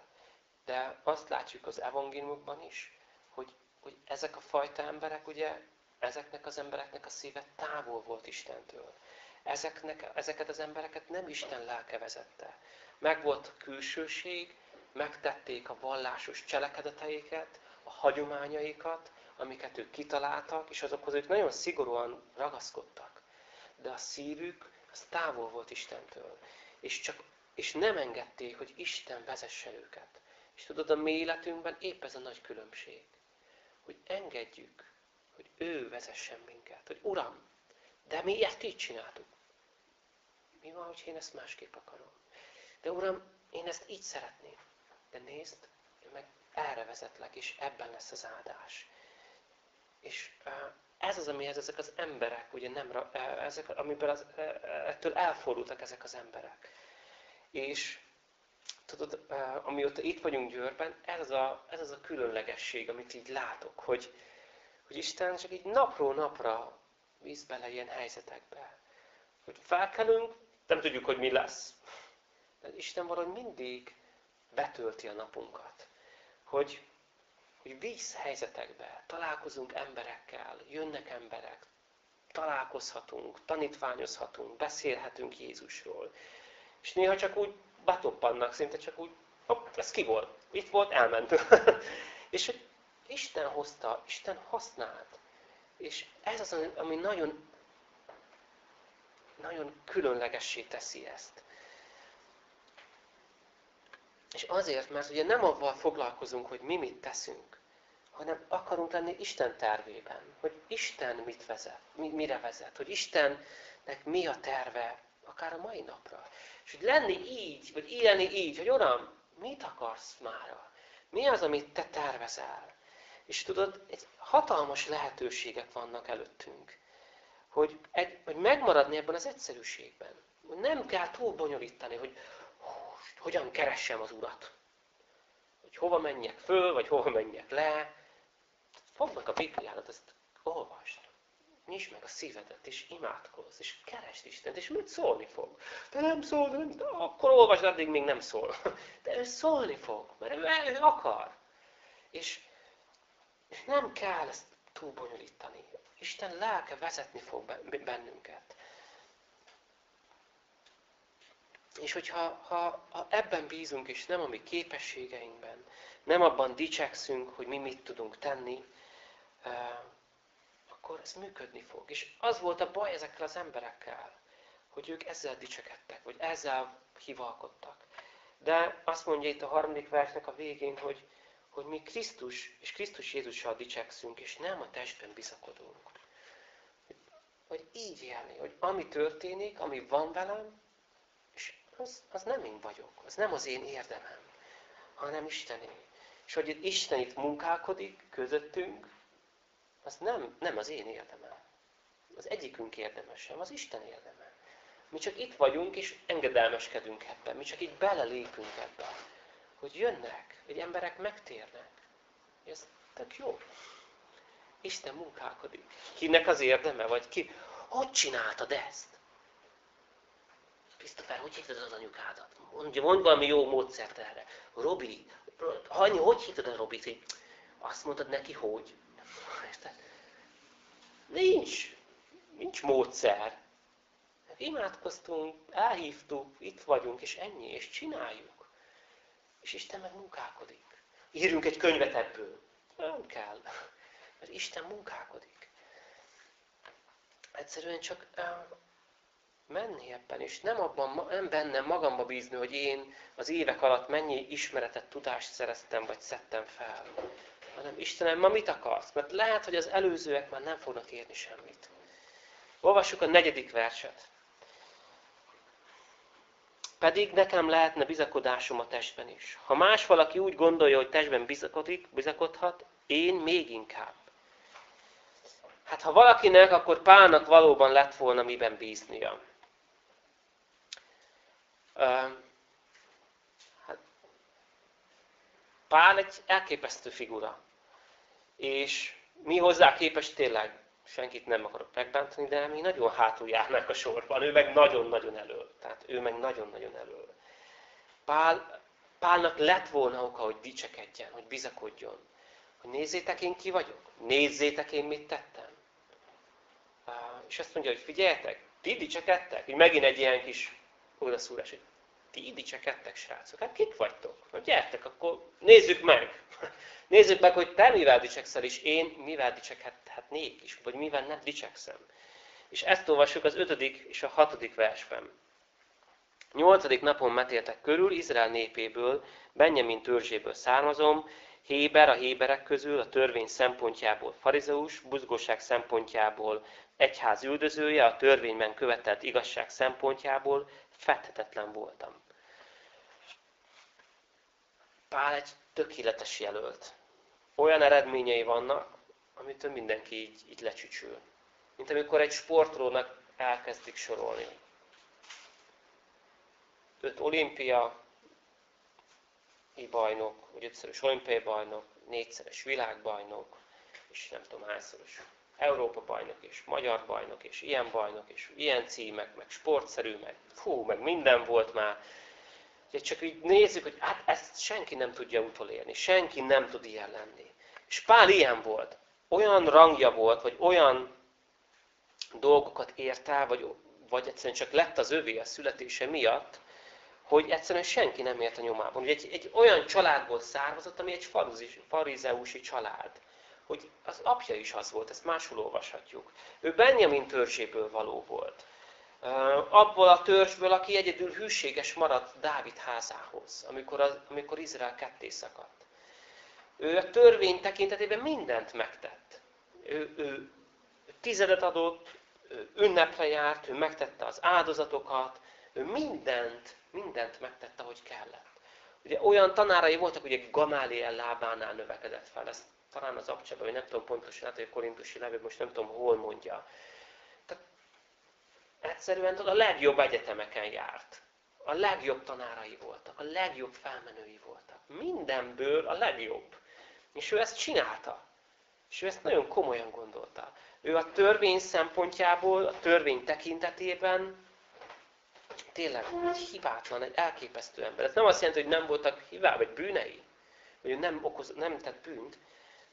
De azt látjuk az evangéliumokban is, hogy, hogy ezek a fajta emberek, ugye, ezeknek az embereknek a szíve távol volt Istentől. Ezeknek, ezeket az embereket nem Isten lelke vezette. Meg volt külsőség, megtették a vallásos cselekedeteiket, a hagyományaikat, amiket ők kitaláltak, és azokhoz ők nagyon szigorúan ragaszkodtak. De a szívük az távol volt Istentől. És, csak, és nem engedték, hogy Isten vezesse őket. És tudod, a mi életünkben épp ez a nagy különbség. Hogy engedjük, hogy ő vezessen minket. Hogy Uram, de mi ezt így csináltuk. Mi van, hogy én ezt másképp akarom? De Uram, én ezt így szeretném. De nézd, én meg erre vezetlek, és ebben lesz az áldás. És ez az, amihez ezek az emberek, ugye nem, ezek, amiből az, ettől elfordultak ezek az emberek. És tudod, amióta itt vagyunk Győrben, ez az a, ez az a különlegesség, amit így látok, hogy, hogy Isten csak így napról napra víz bele ilyen helyzetekbe. Hogy felkelünk, nem tudjuk, hogy mi lesz. De Isten valahogy mindig betölti a napunkat. Hogy, hogy víz helyzetekbe találkozunk emberekkel, jönnek emberek, találkozhatunk, tanítványozhatunk, beszélhetünk Jézusról. És néha csak úgy batoppannak, szinte csak úgy, hopp, ez ki volt? Itt volt, elment. és hogy Isten hozta, Isten használt. És ez az, ami nagyon, nagyon különlegessé teszi ezt. És azért, mert ugye nem avval foglalkozunk, hogy mi mit teszünk, hanem akarunk lenni Isten tervében, hogy Isten mit vezet, mire vezet, hogy Istennek mi a terve, akár a mai napra. És hogy lenni így, vagy élni így, hogy Uram, mit akarsz mára? Mi az, amit te tervezel? És tudod, egy hatalmas lehetőségek vannak előttünk, hogy, egy, hogy megmaradni ebben az egyszerűségben. Nem kell túl bonyolítani, hogy hogyan keressem az Urat. Hogy hova menjek föl, vagy hova menjek le. Fogd meg a Bibliádat, ezt olvasd nyisd meg a szívedet, és imádkozz, és keresd Istent, és mit szólni fog? De nem szól, de nem, akkor olvasd, addig még nem szól. De ő szólni fog, mert ő, ő akar. És, és nem kell ezt túl bonyolítani. Isten lelke vezetni fog bennünket. És hogyha ha, ha ebben bízunk, és nem a mi képességeinkben, nem abban dicsekszünk, hogy mi mit tudunk tenni, akkor ez működni fog. És az volt a baj ezekkel az emberekkel, hogy ők ezzel dicsekedtek, vagy ezzel hivalkodtak. De azt mondja itt a harmadik versnek a végén, hogy, hogy mi Krisztus és Krisztus Jézussal dicsekszünk, és nem a testben bizakodunk. Hogy így élni, hogy ami történik, ami van velem, és az, az nem én vagyok, az nem az én érdemem, hanem Istené. És hogy Isten itt munkálkodik közöttünk, az nem, nem az én érdemem. Az egyikünk érdeme sem, az Isten érdeme. Mi csak itt vagyunk, és engedelmeskedünk ebben. Mi csak itt belelépünk ebbe. Hogy jönnek, hogy emberek megtérnek. Ez tök jó. Isten munkálkodik. Kinek az érdeme? Vagy ki? Hogy csináltad ezt? Krisztofer, hogy hívtad az anyukádat? Mondja, mondj valami jó módszert erre. Robi, Hanyi, hogy hívtad a Robit? Azt mondtad neki, hogy? Nincs. Nincs módszer. Imádkoztunk, elhívtuk, itt vagyunk, és ennyi, és csináljuk. És Isten meg munkálkodik. Írjunk egy könyvet ebből. Nem kell. Mert Isten munkálkodik. Egyszerűen csak menni ebben, és nem, abban, nem bennem magamba bízni, hogy én az évek alatt mennyi ismeretet, tudást szereztem, vagy szedtem fel. Hanem Istenem, ma mit akarsz? Mert lehet, hogy az előzőek már nem fognak érni semmit. Olvassuk a negyedik verset. Pedig nekem lehetne bizakodásom a testben is. Ha más valaki úgy gondolja, hogy testben bizakodik, bizakodhat, én még inkább. Hát ha valakinek, akkor Pálnak valóban lett volna miben bíznia. Hát, Pál egy elképesztő figura. És mi hozzá képest tényleg senkit nem akarok megbántani, de mi nagyon hátul járnánk a sorban. Ő meg nagyon-nagyon elől. Tehát ő meg nagyon-nagyon elől. Pál, Pálnak lett volna oka, hogy dicsekedjen, hogy bizakodjon. Hogy nézzétek én ki vagyok, nézzétek én mit tettem. És azt mondja, hogy figyeljetek, ti dicsekedtek, hogy megint egy ilyen kis odaszúrás, hogy ti dicsekedtek, srácok. Hát kik vagytok? Na gyertek, akkor nézzük meg. Nézzük meg, hogy te mivel dicsekszel, és én mivel dicsekhetnék is, vagy mivel nem dicsekszem. És ezt olvassuk az ötödik és a hatodik versben. Nyolcadik napon metéltek körül, Izrael népéből, Benjamin törzséből származom, Héber a héberek közül, a törvény szempontjából farizeus, buzgóság szempontjából egyház üldözője, a törvényben követelt igazság szempontjából fethetetlen voltam. Pál egy tökéletes jelölt. Olyan eredményei vannak, amitől mindenki így, így lecsücsül. Mint amikor egy sportolónak elkezdik sorolni. Öt olimpia bajnok, vagy ötszörös olimpiai bajnok, négyszeres világbajnok, és nem tudom hányszoros Európa bajnok, és magyar bajnok, és ilyen bajnok, és ilyen címek, meg sportszerű, meg fú, meg minden volt már. Ugye csak így nézzük, hogy hát ezt senki nem tudja utolérni, senki nem tud ilyen lenni. És Pál ilyen volt. Olyan rangja volt, vagy olyan dolgokat ért el, vagy, vagy egyszerűen csak lett az övé a születése miatt, hogy egyszerűen senki nem ért a nyomában. Ugye egy, egy olyan családból származott, ami egy farizeusi család. Hogy az apja is az volt, ezt máshol olvashatjuk. Ő Benjamin törzséből való volt abból a törzsből, aki egyedül hűséges maradt Dávid házához, amikor, az, amikor Izrael ketté szakadt. Ő a törvény tekintetében mindent megtett. Ő, ő tizedet adott, ő ünnepre járt, ő megtette az áldozatokat, ő mindent, mindent megtette, hogy kellett. Ugye olyan tanárai voltak, hogy Gamáliel lábánál növekedett fel. Ez talán az abcsában, vagy nem tudom pontosan, hát, hogy a korintusi levél, most nem tudom, hol mondja. Egyszerűen a legjobb egyetemeken járt. A legjobb tanárai voltak, a legjobb felmenői voltak. Mindenből a legjobb. És ő ezt csinálta. És ő ezt nagyon komolyan gondolta. Ő a törvény szempontjából, a törvény tekintetében tényleg egy hibátlan, egy elképesztő ember. Ez nem azt jelenti, hogy nem voltak hibá, vagy bűnei, hogy ő nem, okoz, nem tett bűnt,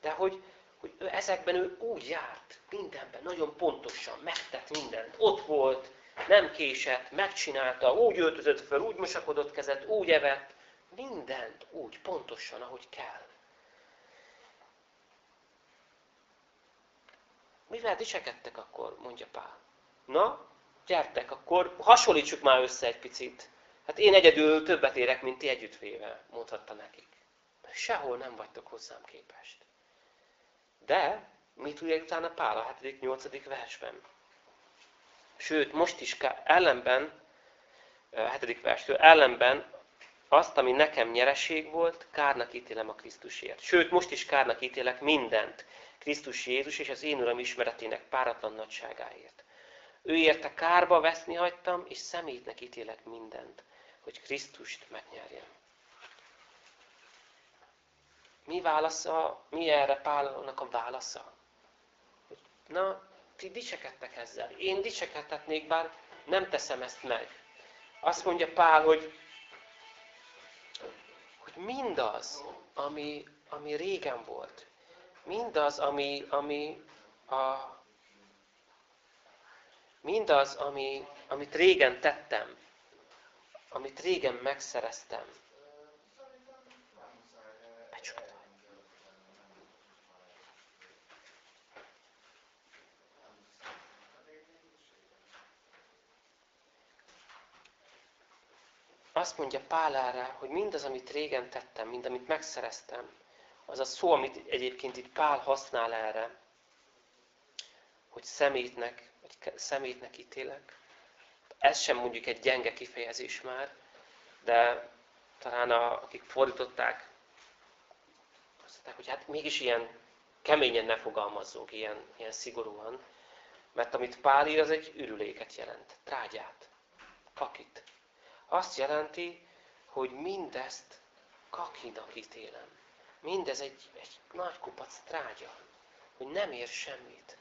de hogy, hogy ezekben ő úgy járt, mindenben, nagyon pontosan, megtett mindent. Ott volt, nem késett, megcsinálta, úgy öltözött fel, úgy mosakodott kezet, úgy evett, mindent úgy, pontosan, ahogy kell. Mivel dicsekedtek akkor, mondja Pál. Na, gyertek, akkor hasonlítsuk már össze egy picit. Hát én egyedül többet érek, mint ti együttvéve, mondhatta nekik. Sehol nem vagytok hozzám képest. De mit tudja utána Pál a 7.-8. versben? Sőt, most is ellenben, 7. verstől, ellenben azt, ami nekem nyereség volt, kárnak ítélem a Krisztusért. Sőt, most is kárnak ítélek mindent Krisztus Jézus és az én Uram ismeretének páratlan nagyságáért. Ő érte kárba veszni hagytam, és szemétnek ítélek mindent, hogy Krisztust megnyerjem. Mi válasza, mi erre Pálnak a válasza? Na, ti dicsekedtek ezzel. Én dicsekedhetnék, bár nem teszem ezt meg. Azt mondja Pál, hogy, hogy mindaz, ami, ami régen volt, mindaz, ami, ami a, mindaz, ami, amit régen tettem, amit régen megszereztem, azt mondja Pál erre, hogy mindaz, amit régen tettem, mind amit megszereztem, az a szó, amit egyébként itt Pál használ erre, hogy szemétnek, vagy szemétnek ítélek. Ez sem mondjuk egy gyenge kifejezés már, de talán a, akik fordították, azt mondták, hogy hát mégis ilyen keményen ne fogalmazzunk, ilyen, ilyen szigorúan, mert amit Pál ír, az egy ürüléket jelent, trágyát, kakit azt jelenti, hogy mindezt kakinak ítélem. Mindez egy, egy nagy kupac trágya, hogy nem ér semmit.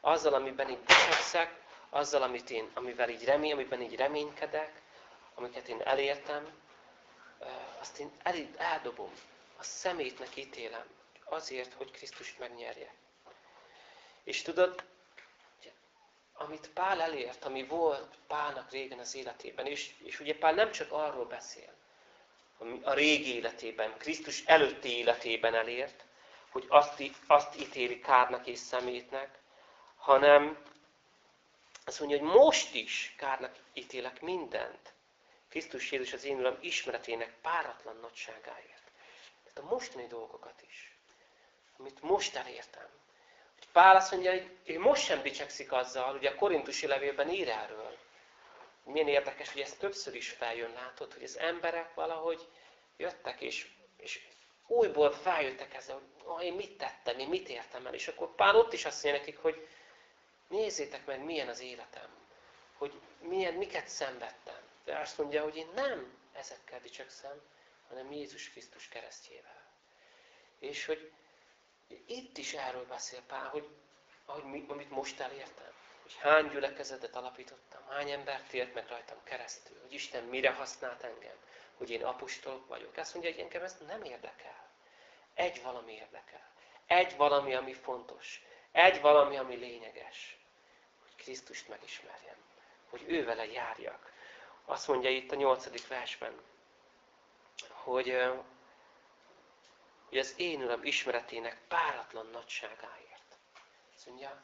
Azzal, amiben így dicsekszek, azzal, amit én, amivel így remény, amiben így reménykedek, amiket én elértem, azt én el, eldobom, a szemétnek ítélem, azért, hogy Krisztust megnyerje. És tudod, amit Pál elért, ami volt Pálnak régen az életében. És, és ugye Pál nem csak arról beszél, ami a régi életében, Krisztus előtti életében elért, hogy azt, azt ítéli kárnak és szemétnek, hanem azt mondja, hogy most is kárnak ítélek mindent. Krisztus Jézus az én Uram ismeretének páratlan nagyságáért. Tehát a mostani dolgokat is, amit most elértem, Pál azt mondja, hogy ő most sem dicsekszik azzal, ugye a korintusi levélben ír erről. Milyen érdekes, hogy ez többször is feljön, látod, hogy az emberek valahogy jöttek, és, és újból feljöttek ezzel, hogy oh, én mit tettem, én mit értem el. És akkor Pál ott is azt mondja nekik, hogy nézzétek meg, milyen az életem, hogy milyen, miket szenvedtem. De azt mondja, hogy én nem ezekkel dicsekszem, hanem Jézus Krisztus keresztjével. És hogy itt is erről beszél Pál, hogy ahogy mi, amit most elértem, hogy hány gyülekezetet alapítottam, hány embert tért meg rajtam keresztül, hogy Isten mire használt engem, hogy én apostolok vagyok. Azt mondja, hogy engem ez nem érdekel. Egy valami érdekel. Egy valami, ami fontos. Egy valami, ami lényeges. Hogy Krisztust megismerjem. Hogy ő vele járjak. Azt mondja itt a nyolcadik versben, hogy hogy az én Uram ismeretének páratlan nagyságáért. Azt mondja,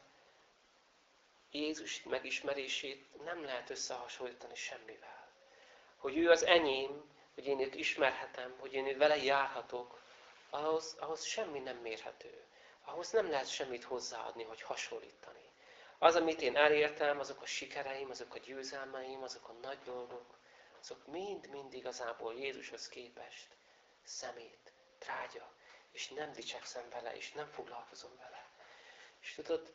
Jézus megismerését nem lehet összehasonlítani semmivel. Hogy ő az enyém, hogy én őt ismerhetem, hogy én őt vele járhatok, ahhoz, ahhoz semmi nem mérhető. Ahhoz nem lehet semmit hozzáadni, hogy hasonlítani. Az, amit én elértem, azok a sikereim, azok a győzelmeim, azok a nagy dolgok, azok mind-mind igazából Jézushoz képest szemét, trágya, és nem dicsekszem vele, és nem foglalkozom vele. És tudod,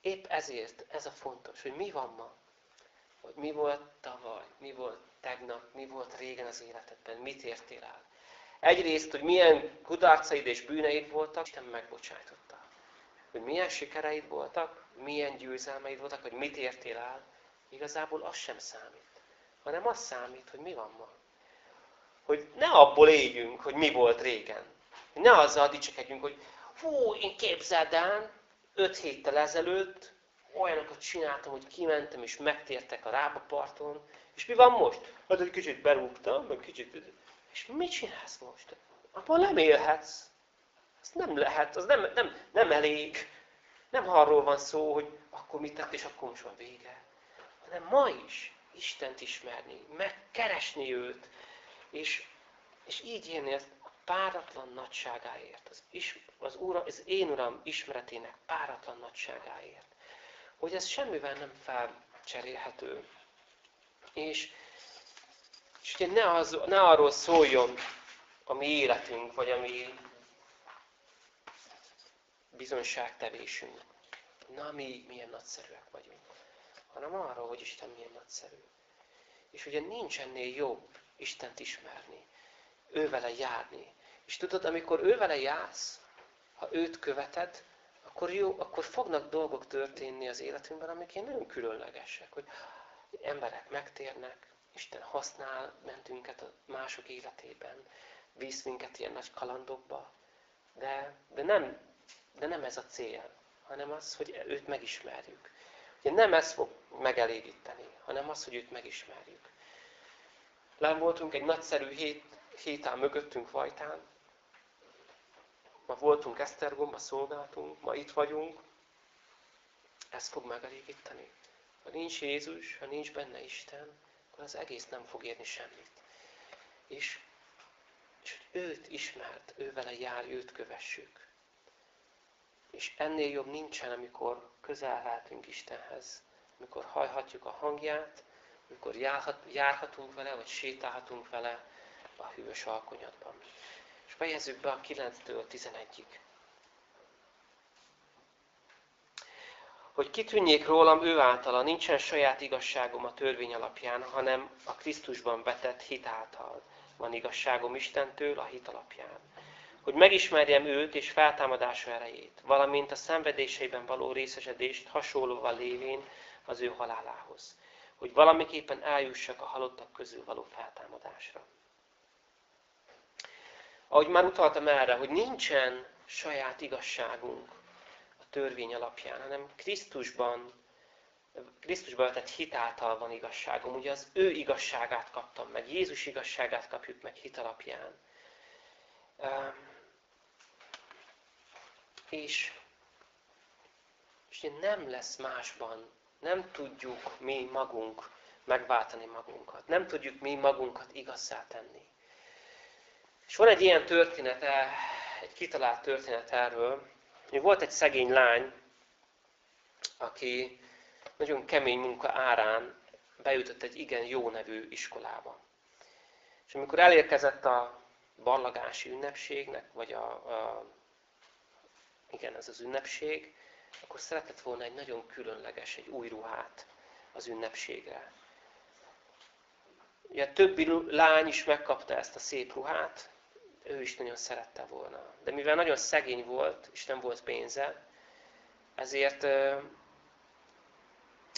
épp ezért ez a fontos, hogy mi van ma, hogy mi volt tavaly, mi volt tegnap, mi volt régen az életedben, mit értél el. Egyrészt, hogy milyen kudarcaid és bűneid voltak, Isten megbocsájtotta. Hogy milyen sikereid voltak, milyen győzelmeid voltak, hogy mit értél el, igazából az sem számít. Hanem az számít, hogy mi van ma. Hogy ne abból éljünk, hogy mi volt régen, ne azzal dicsekedjünk, hogy hú, én képzeld el, öt héttel ezelőtt olyanokat csináltam, hogy kimentem és megtértek a rábaparton, és mi van most? Hát egy kicsit berúgtam, meg kicsit... És mit csinálsz most? Abban nem élhetsz. Az nem lehet, az nem, nem, nem elég. Nem arról van szó, hogy akkor mit tett, és akkor most van vége. Hanem ma is Istent ismerni, megkeresni őt, és, és így élni ezt páratlan nagyságáért, az, is, az, Ura, az én Uram ismeretének páratlan nagyságáért. Hogy ez semmivel nem felcserélhető. És És ugye ne, az, ne arról szóljon a mi életünk, vagy a mi bizonyságtevésünk. Na, mi milyen nagyszerűek vagyunk. Hanem arról, hogy Isten milyen nagyszerű. És ugye nincs ennél jobb Istent ismerni. Ő vele járni. És tudod, amikor ő vele jársz, ha őt követed, akkor, jó, akkor fognak dolgok történni az életünkben, amik ilyen nagyon különlegesek. Hogy emberek megtérnek, Isten használ mentünket a mások életében, visz minket ilyen nagy kalandokba, de, de, nem, de nem ez a cél, hanem az, hogy őt megismerjük. Ugye nem ez fog megelégíteni, hanem az, hogy őt megismerjük. Lám voltunk egy nagyszerű hét, hétán mögöttünk Vajtán, ma voltunk Esztergomba, szolgáltunk, ma itt vagyunk, ez fog megelégíteni. Ha nincs Jézus, ha nincs benne Isten, akkor az egész nem fog érni semmit. És, és hogy őt ismert, ő vele jár, őt kövessük. És ennél jobb nincsen, amikor közel lehetünk Istenhez, amikor hallhatjuk a hangját, amikor járhat, járhatunk vele, vagy sétálhatunk vele a hűvös alkonyatban. És fejezzük be a 9-től 11-ig. hogy kitűnjék rólam ő általa, nincsen saját igazságom a törvény alapján, hanem a Krisztusban vetett hit által van igazságom Istentől a hit alapján. Hogy megismerjem őt és feltámadása erejét, valamint a szenvedéseiben való részesedést hasonlóval lévén az ő halálához. Hogy valamiképpen eljussak a halottak közül való feltámadásra. Ahogy már utaltam erre, hogy nincsen saját igazságunk, törvény alapján, hanem Krisztusban, Krisztusban vetett hit által van igazságom. Ugye az ő igazságát kaptam meg, Jézus igazságát kapjuk meg hit alapján. És, és nem lesz másban, nem tudjuk mi magunk megváltani magunkat. Nem tudjuk mi magunkat igazzá tenni. És van egy ilyen története, egy kitalált történet erről, volt egy szegény lány, aki nagyon kemény munka árán bejutott egy igen jó nevű iskolába. És amikor elérkezett a ballagási ünnepségnek, vagy a, a igen, ez az ünnepség, akkor szeretett volna egy nagyon különleges, egy új ruhát az ünnepségre. Ugye többi lány is megkapta ezt a szép ruhát, ő is nagyon szerette volna. De mivel nagyon szegény volt, és nem volt pénze, ezért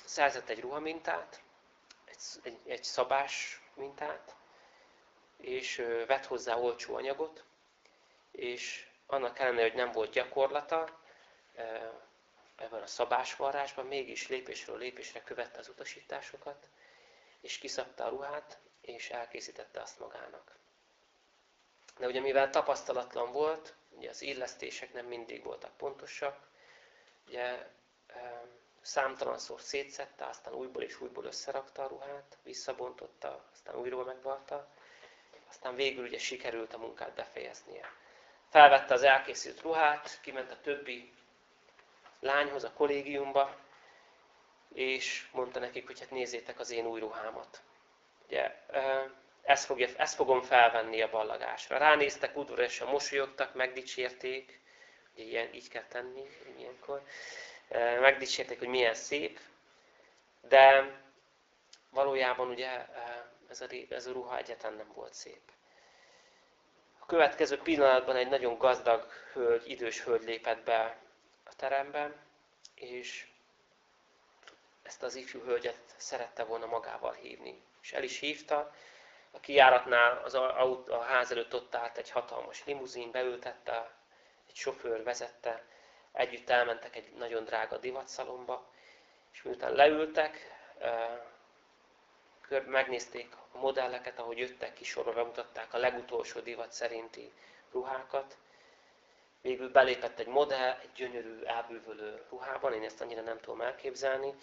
szerzett egy ruhamintát, egy, egy, egy szabás mintát, és vett hozzá olcsó anyagot, és annak ellenére, hogy nem volt gyakorlata ebben a szabásvarrásban, mégis lépésről lépésre követte az utasításokat, és kiszabta a ruhát, és elkészítette azt magának. De ugye mivel tapasztalatlan volt, ugye az illesztések nem mindig voltak pontosak, ugye számtalanszor szétszette, aztán újból és újból összerakta a ruhát, visszabontotta, aztán újról megvarta, aztán végül ugye sikerült a munkát befejeznie. Felvette az elkészült ruhát, kiment a többi lányhoz a kollégiumba, és mondta nekik, hogy hát nézzétek az én új ruhámat. Ugye, ezt, fogja, ezt fogom felvenni a ballagásra. Ránéztek udvariasan, mosolyogtak, megdicsérték, ugye ilyen, így kell tenni ilyenkor, megdicsérték, hogy milyen szép, de valójában ugye ez a, ez a ruha egyetlen nem volt szép. A következő pillanatban egy nagyon gazdag hölgy, idős hölgy lépett be a terembe, és ezt az ifjú hölgyet szerette volna magával hívni. És el is hívta, a kijáratnál az a, a ház előtt ott állt egy hatalmas limuzin, beültette, egy sofőr vezette, együtt elmentek egy nagyon drága divatszalomba, és miután leültek, megnézték a modelleket, ahogy jöttek ki sorba, bemutatták a legutolsó divat szerinti ruhákat. Végül belépett egy modell, egy gyönyörű, elbűvölő ruhában, én ezt annyira nem tudom elképzelni,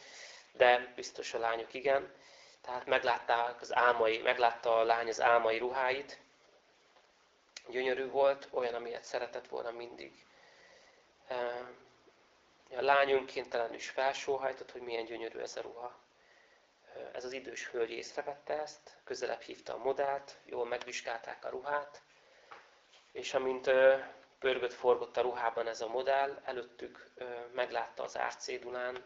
de biztos a lányok igen. Tehát meglátták az álmai, meglátta a lány az álmai ruháit. Gyönyörű volt, olyan, amilyet szeretett volna mindig. A lány önkéntelen is felsóhajtott, hogy milyen gyönyörű ez a ruha. ez az idős hölgy észrevette ezt, közelebb hívta a modellt, jól megvizsgálták a ruhát, és amint pörgött, forgott a ruhában ez a modell, előttük meglátta az árcédulán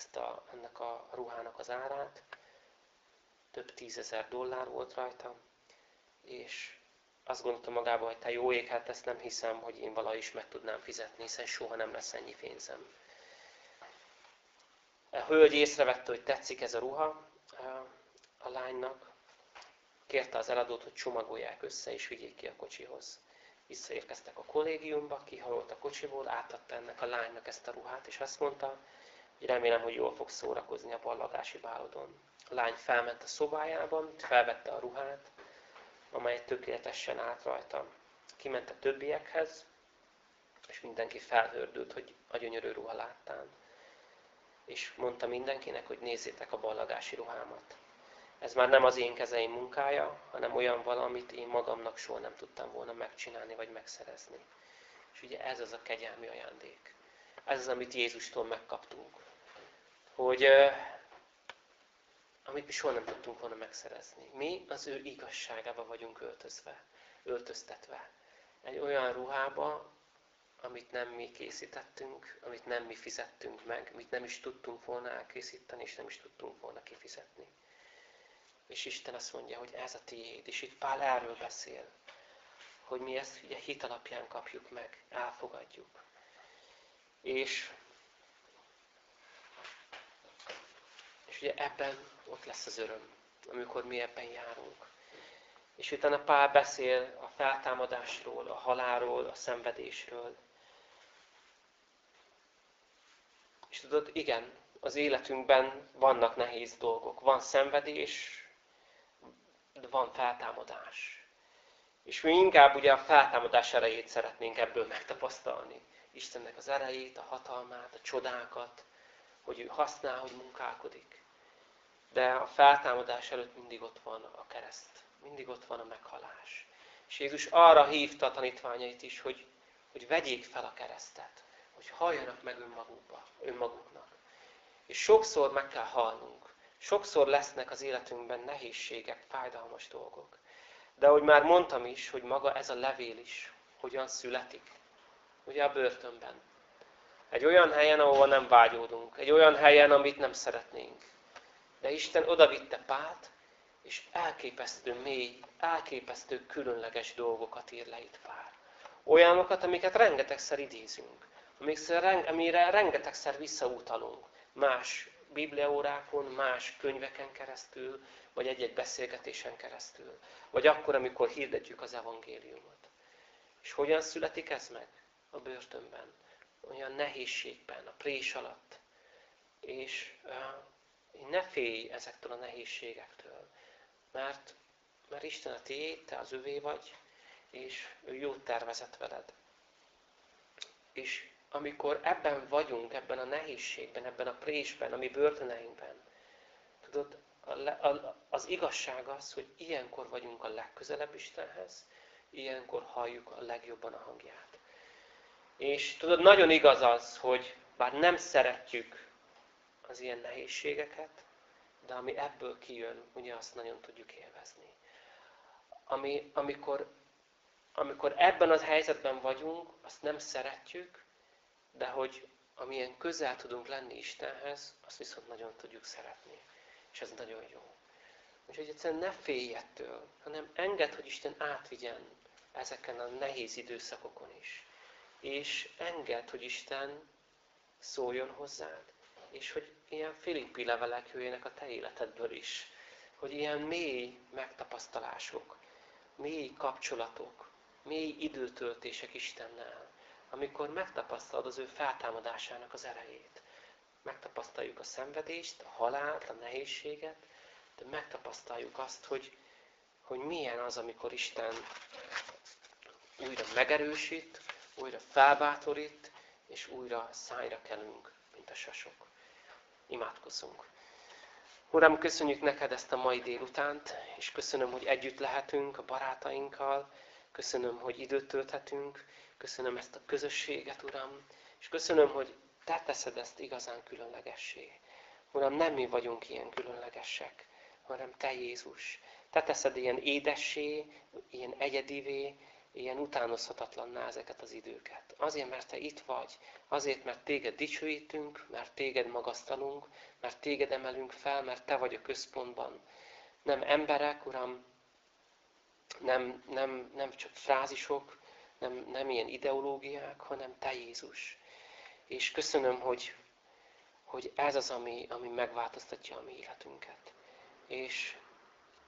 ezt a, ennek a ruhának az árát, több tízezer dollár volt rajta, és azt gondolta magába, hogy te jó ég, hát ezt nem hiszem, hogy én valahogy is meg tudnám fizetni, hiszen soha nem lesz ennyi pénzem. A hölgy észrevette, hogy tetszik ez a ruha a lánynak, kérte az eladót, hogy csomagolják össze és vigyék ki a kocsihoz. Visszaérkeztek a kollégiumba, kihalolt a kocsiból, átadta ennek a lánynak ezt a ruhát, és azt mondta, remélem, hogy jól fog szórakozni a ballagási bálodon. A lány felment a szobájában, felvette a ruhát, amely tökéletesen állt rajta. Kiment a többiekhez, és mindenki felhördült, hogy a gyönyörű ruha láttán. És mondta mindenkinek, hogy nézzétek a ballagási ruhámat. Ez már nem az én kezeim munkája, hanem olyan valamit én magamnak soha nem tudtam volna megcsinálni, vagy megszerezni. És ugye ez az a kegyelmi ajándék. Ez az, amit Jézustól megkaptunk. Hogy amit mi soha nem tudtunk volna megszerezni. Mi az ő igazságába vagyunk öltözve, öltöztetve. Egy olyan ruhába, amit nem mi készítettünk, amit nem mi fizettünk meg, amit nem is tudtunk volna elkészíteni, és nem is tudtunk volna kifizetni. És Isten azt mondja, hogy ez a tiéd. És itt Pál erről beszél, hogy mi ezt ugye hit alapján kapjuk meg, elfogadjuk. És, és ugye ebben ott lesz az öröm, amikor mi ebben járunk. És utána Pál beszél a feltámadásról, a halálról, a szenvedésről. És tudod, igen, az életünkben vannak nehéz dolgok. Van szenvedés, van feltámadás. És mi inkább ugye a feltámadás erejét szeretnénk ebből megtapasztalni. Istennek az erejét, a hatalmát, a csodákat, hogy ő használ, hogy munkálkodik. De a feltámadás előtt mindig ott van a kereszt. Mindig ott van a meghalás. És Jézus arra hívta a tanítványait is, hogy, hogy vegyék fel a keresztet. Hogy halljanak meg önmagukba, önmaguknak. És sokszor meg kell halnunk. Sokszor lesznek az életünkben nehézségek, fájdalmas dolgok. De ahogy már mondtam is, hogy maga ez a levél is hogyan születik. Ugye a börtönben. Egy olyan helyen, ahol nem vágyódunk. Egy olyan helyen, amit nem szeretnénk. De Isten odavitte Pált, és elképesztő mély, elképesztő különleges dolgokat ír le itt Pál. Olyanokat, amiket rengetegszer idézünk, amire rengetegszer visszautalunk más bibliaórákon, más könyveken keresztül, vagy egy-egy beszélgetésen keresztül. Vagy akkor, amikor hirdetjük az evangéliumot. És hogyan születik ez meg? A börtönben. Olyan nehézségben, a prés alatt. És ne félj ezektől a nehézségektől, mert, mert Isten a tiéd, te az övé vagy, és ő jót tervezett veled. És amikor ebben vagyunk, ebben a nehézségben, ebben a présben, ami börtöneinkben, tudod, az igazság az, hogy ilyenkor vagyunk a legközelebb Istenhez, ilyenkor halljuk a legjobban a hangját. És tudod, nagyon igaz az, hogy bár nem szeretjük az ilyen nehézségeket, de ami ebből kijön, ugye azt nagyon tudjuk élvezni. Ami, amikor, amikor ebben az helyzetben vagyunk, azt nem szeretjük, de hogy amilyen közel tudunk lenni Istenhez, azt viszont nagyon tudjuk szeretni. És ez nagyon jó. Úgyhogy egyszerűen ne félj ettől, hanem engedd, hogy Isten átvigyen ezeken a nehéz időszakokon is. És engedd, hogy Isten szóljon hozzád és hogy ilyen filippi levelek jöjjenek a te életedből is. Hogy ilyen mély megtapasztalások, mély kapcsolatok, mély időtöltések Istennel, amikor megtapasztalod az ő feltámadásának az erejét. Megtapasztaljuk a szenvedést, a halált, a nehézséget, de megtapasztaljuk azt, hogy, hogy milyen az, amikor Isten újra megerősít, újra felbátorít, és újra szájra kelünk, mint a sasok. Imádkozzunk. Uram, köszönjük neked ezt a mai délutánt, és köszönöm, hogy együtt lehetünk a barátainkkal, köszönöm, hogy időt tölthetünk, köszönöm ezt a közösséget, Uram, és köszönöm, hogy Te teszed ezt igazán különlegessé. Uram, nem mi vagyunk ilyen különlegesek, hanem Te Jézus. Te teszed ilyen édessé, ilyen egyedivé, ilyen utánozhatatlanná ezeket az időket. Azért, mert Te itt vagy, azért, mert Téged dicsőítünk, mert Téged magasztalunk, mert Téged emelünk fel, mert Te vagy a központban. Nem emberek, Uram, nem, nem, nem csak frázisok, nem, nem ilyen ideológiák, hanem Te Jézus. És köszönöm, hogy, hogy ez az, ami, ami megváltoztatja a mi életünket. És,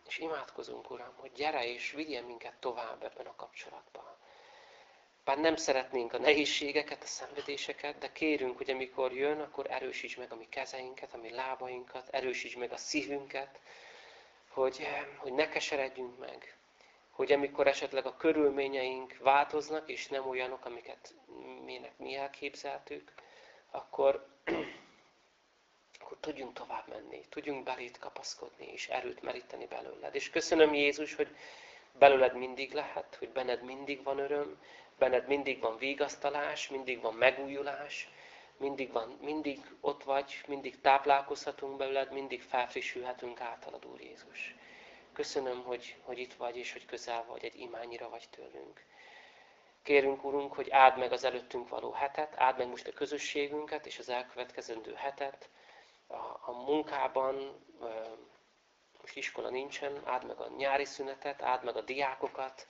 és imádkozunk, Uram, hogy gyere és vigyen minket tovább ebben a kapcsolatban. Bár nem szeretnénk a nehézségeket, a szenvedéseket, de kérünk, hogy amikor jön, akkor erősíts meg a mi kezeinket, a mi lábainkat, erősíts meg a szívünket, hogy, hogy ne keseredjünk meg, hogy amikor esetleg a körülményeink változnak, és nem olyanok, amiket minek mi elképzeltük, akkor, akkor tudjunk tovább menni, tudjunk belét kapaszkodni, és erőt meríteni belőled. És köszönöm Jézus, hogy belőled mindig lehet, hogy benned mindig van öröm, benned mindig van vigasztalás, mindig van megújulás, mindig, van, mindig ott vagy, mindig táplálkozhatunk belőled, mindig felfrissülhetünk általad, Úr Jézus. Köszönöm, hogy, hogy itt vagy, és hogy közel vagy, egy imányira vagy tőlünk. Kérünk, Urunk, hogy áld meg az előttünk való hetet, áld meg most a közösségünket és az elkövetkezendő hetet. A, munkában, most iskola nincsen, áld meg a nyári szünetet, áld meg a diákokat,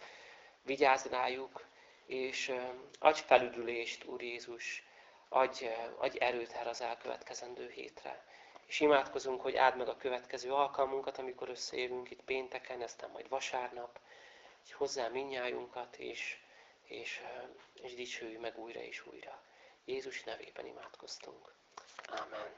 vigyázz rájuk, és adj felüdülést, Úr Jézus, adj, adj erőt erre az elkövetkezendő hétre. És imádkozunk, hogy áld meg a következő alkalmunkat, amikor összejövünk itt pénteken, aztán majd vasárnap, hogy hozzá minnyájunkat, és, és, és dicsőjük meg újra és újra. Jézus nevében imádkoztunk. Amen.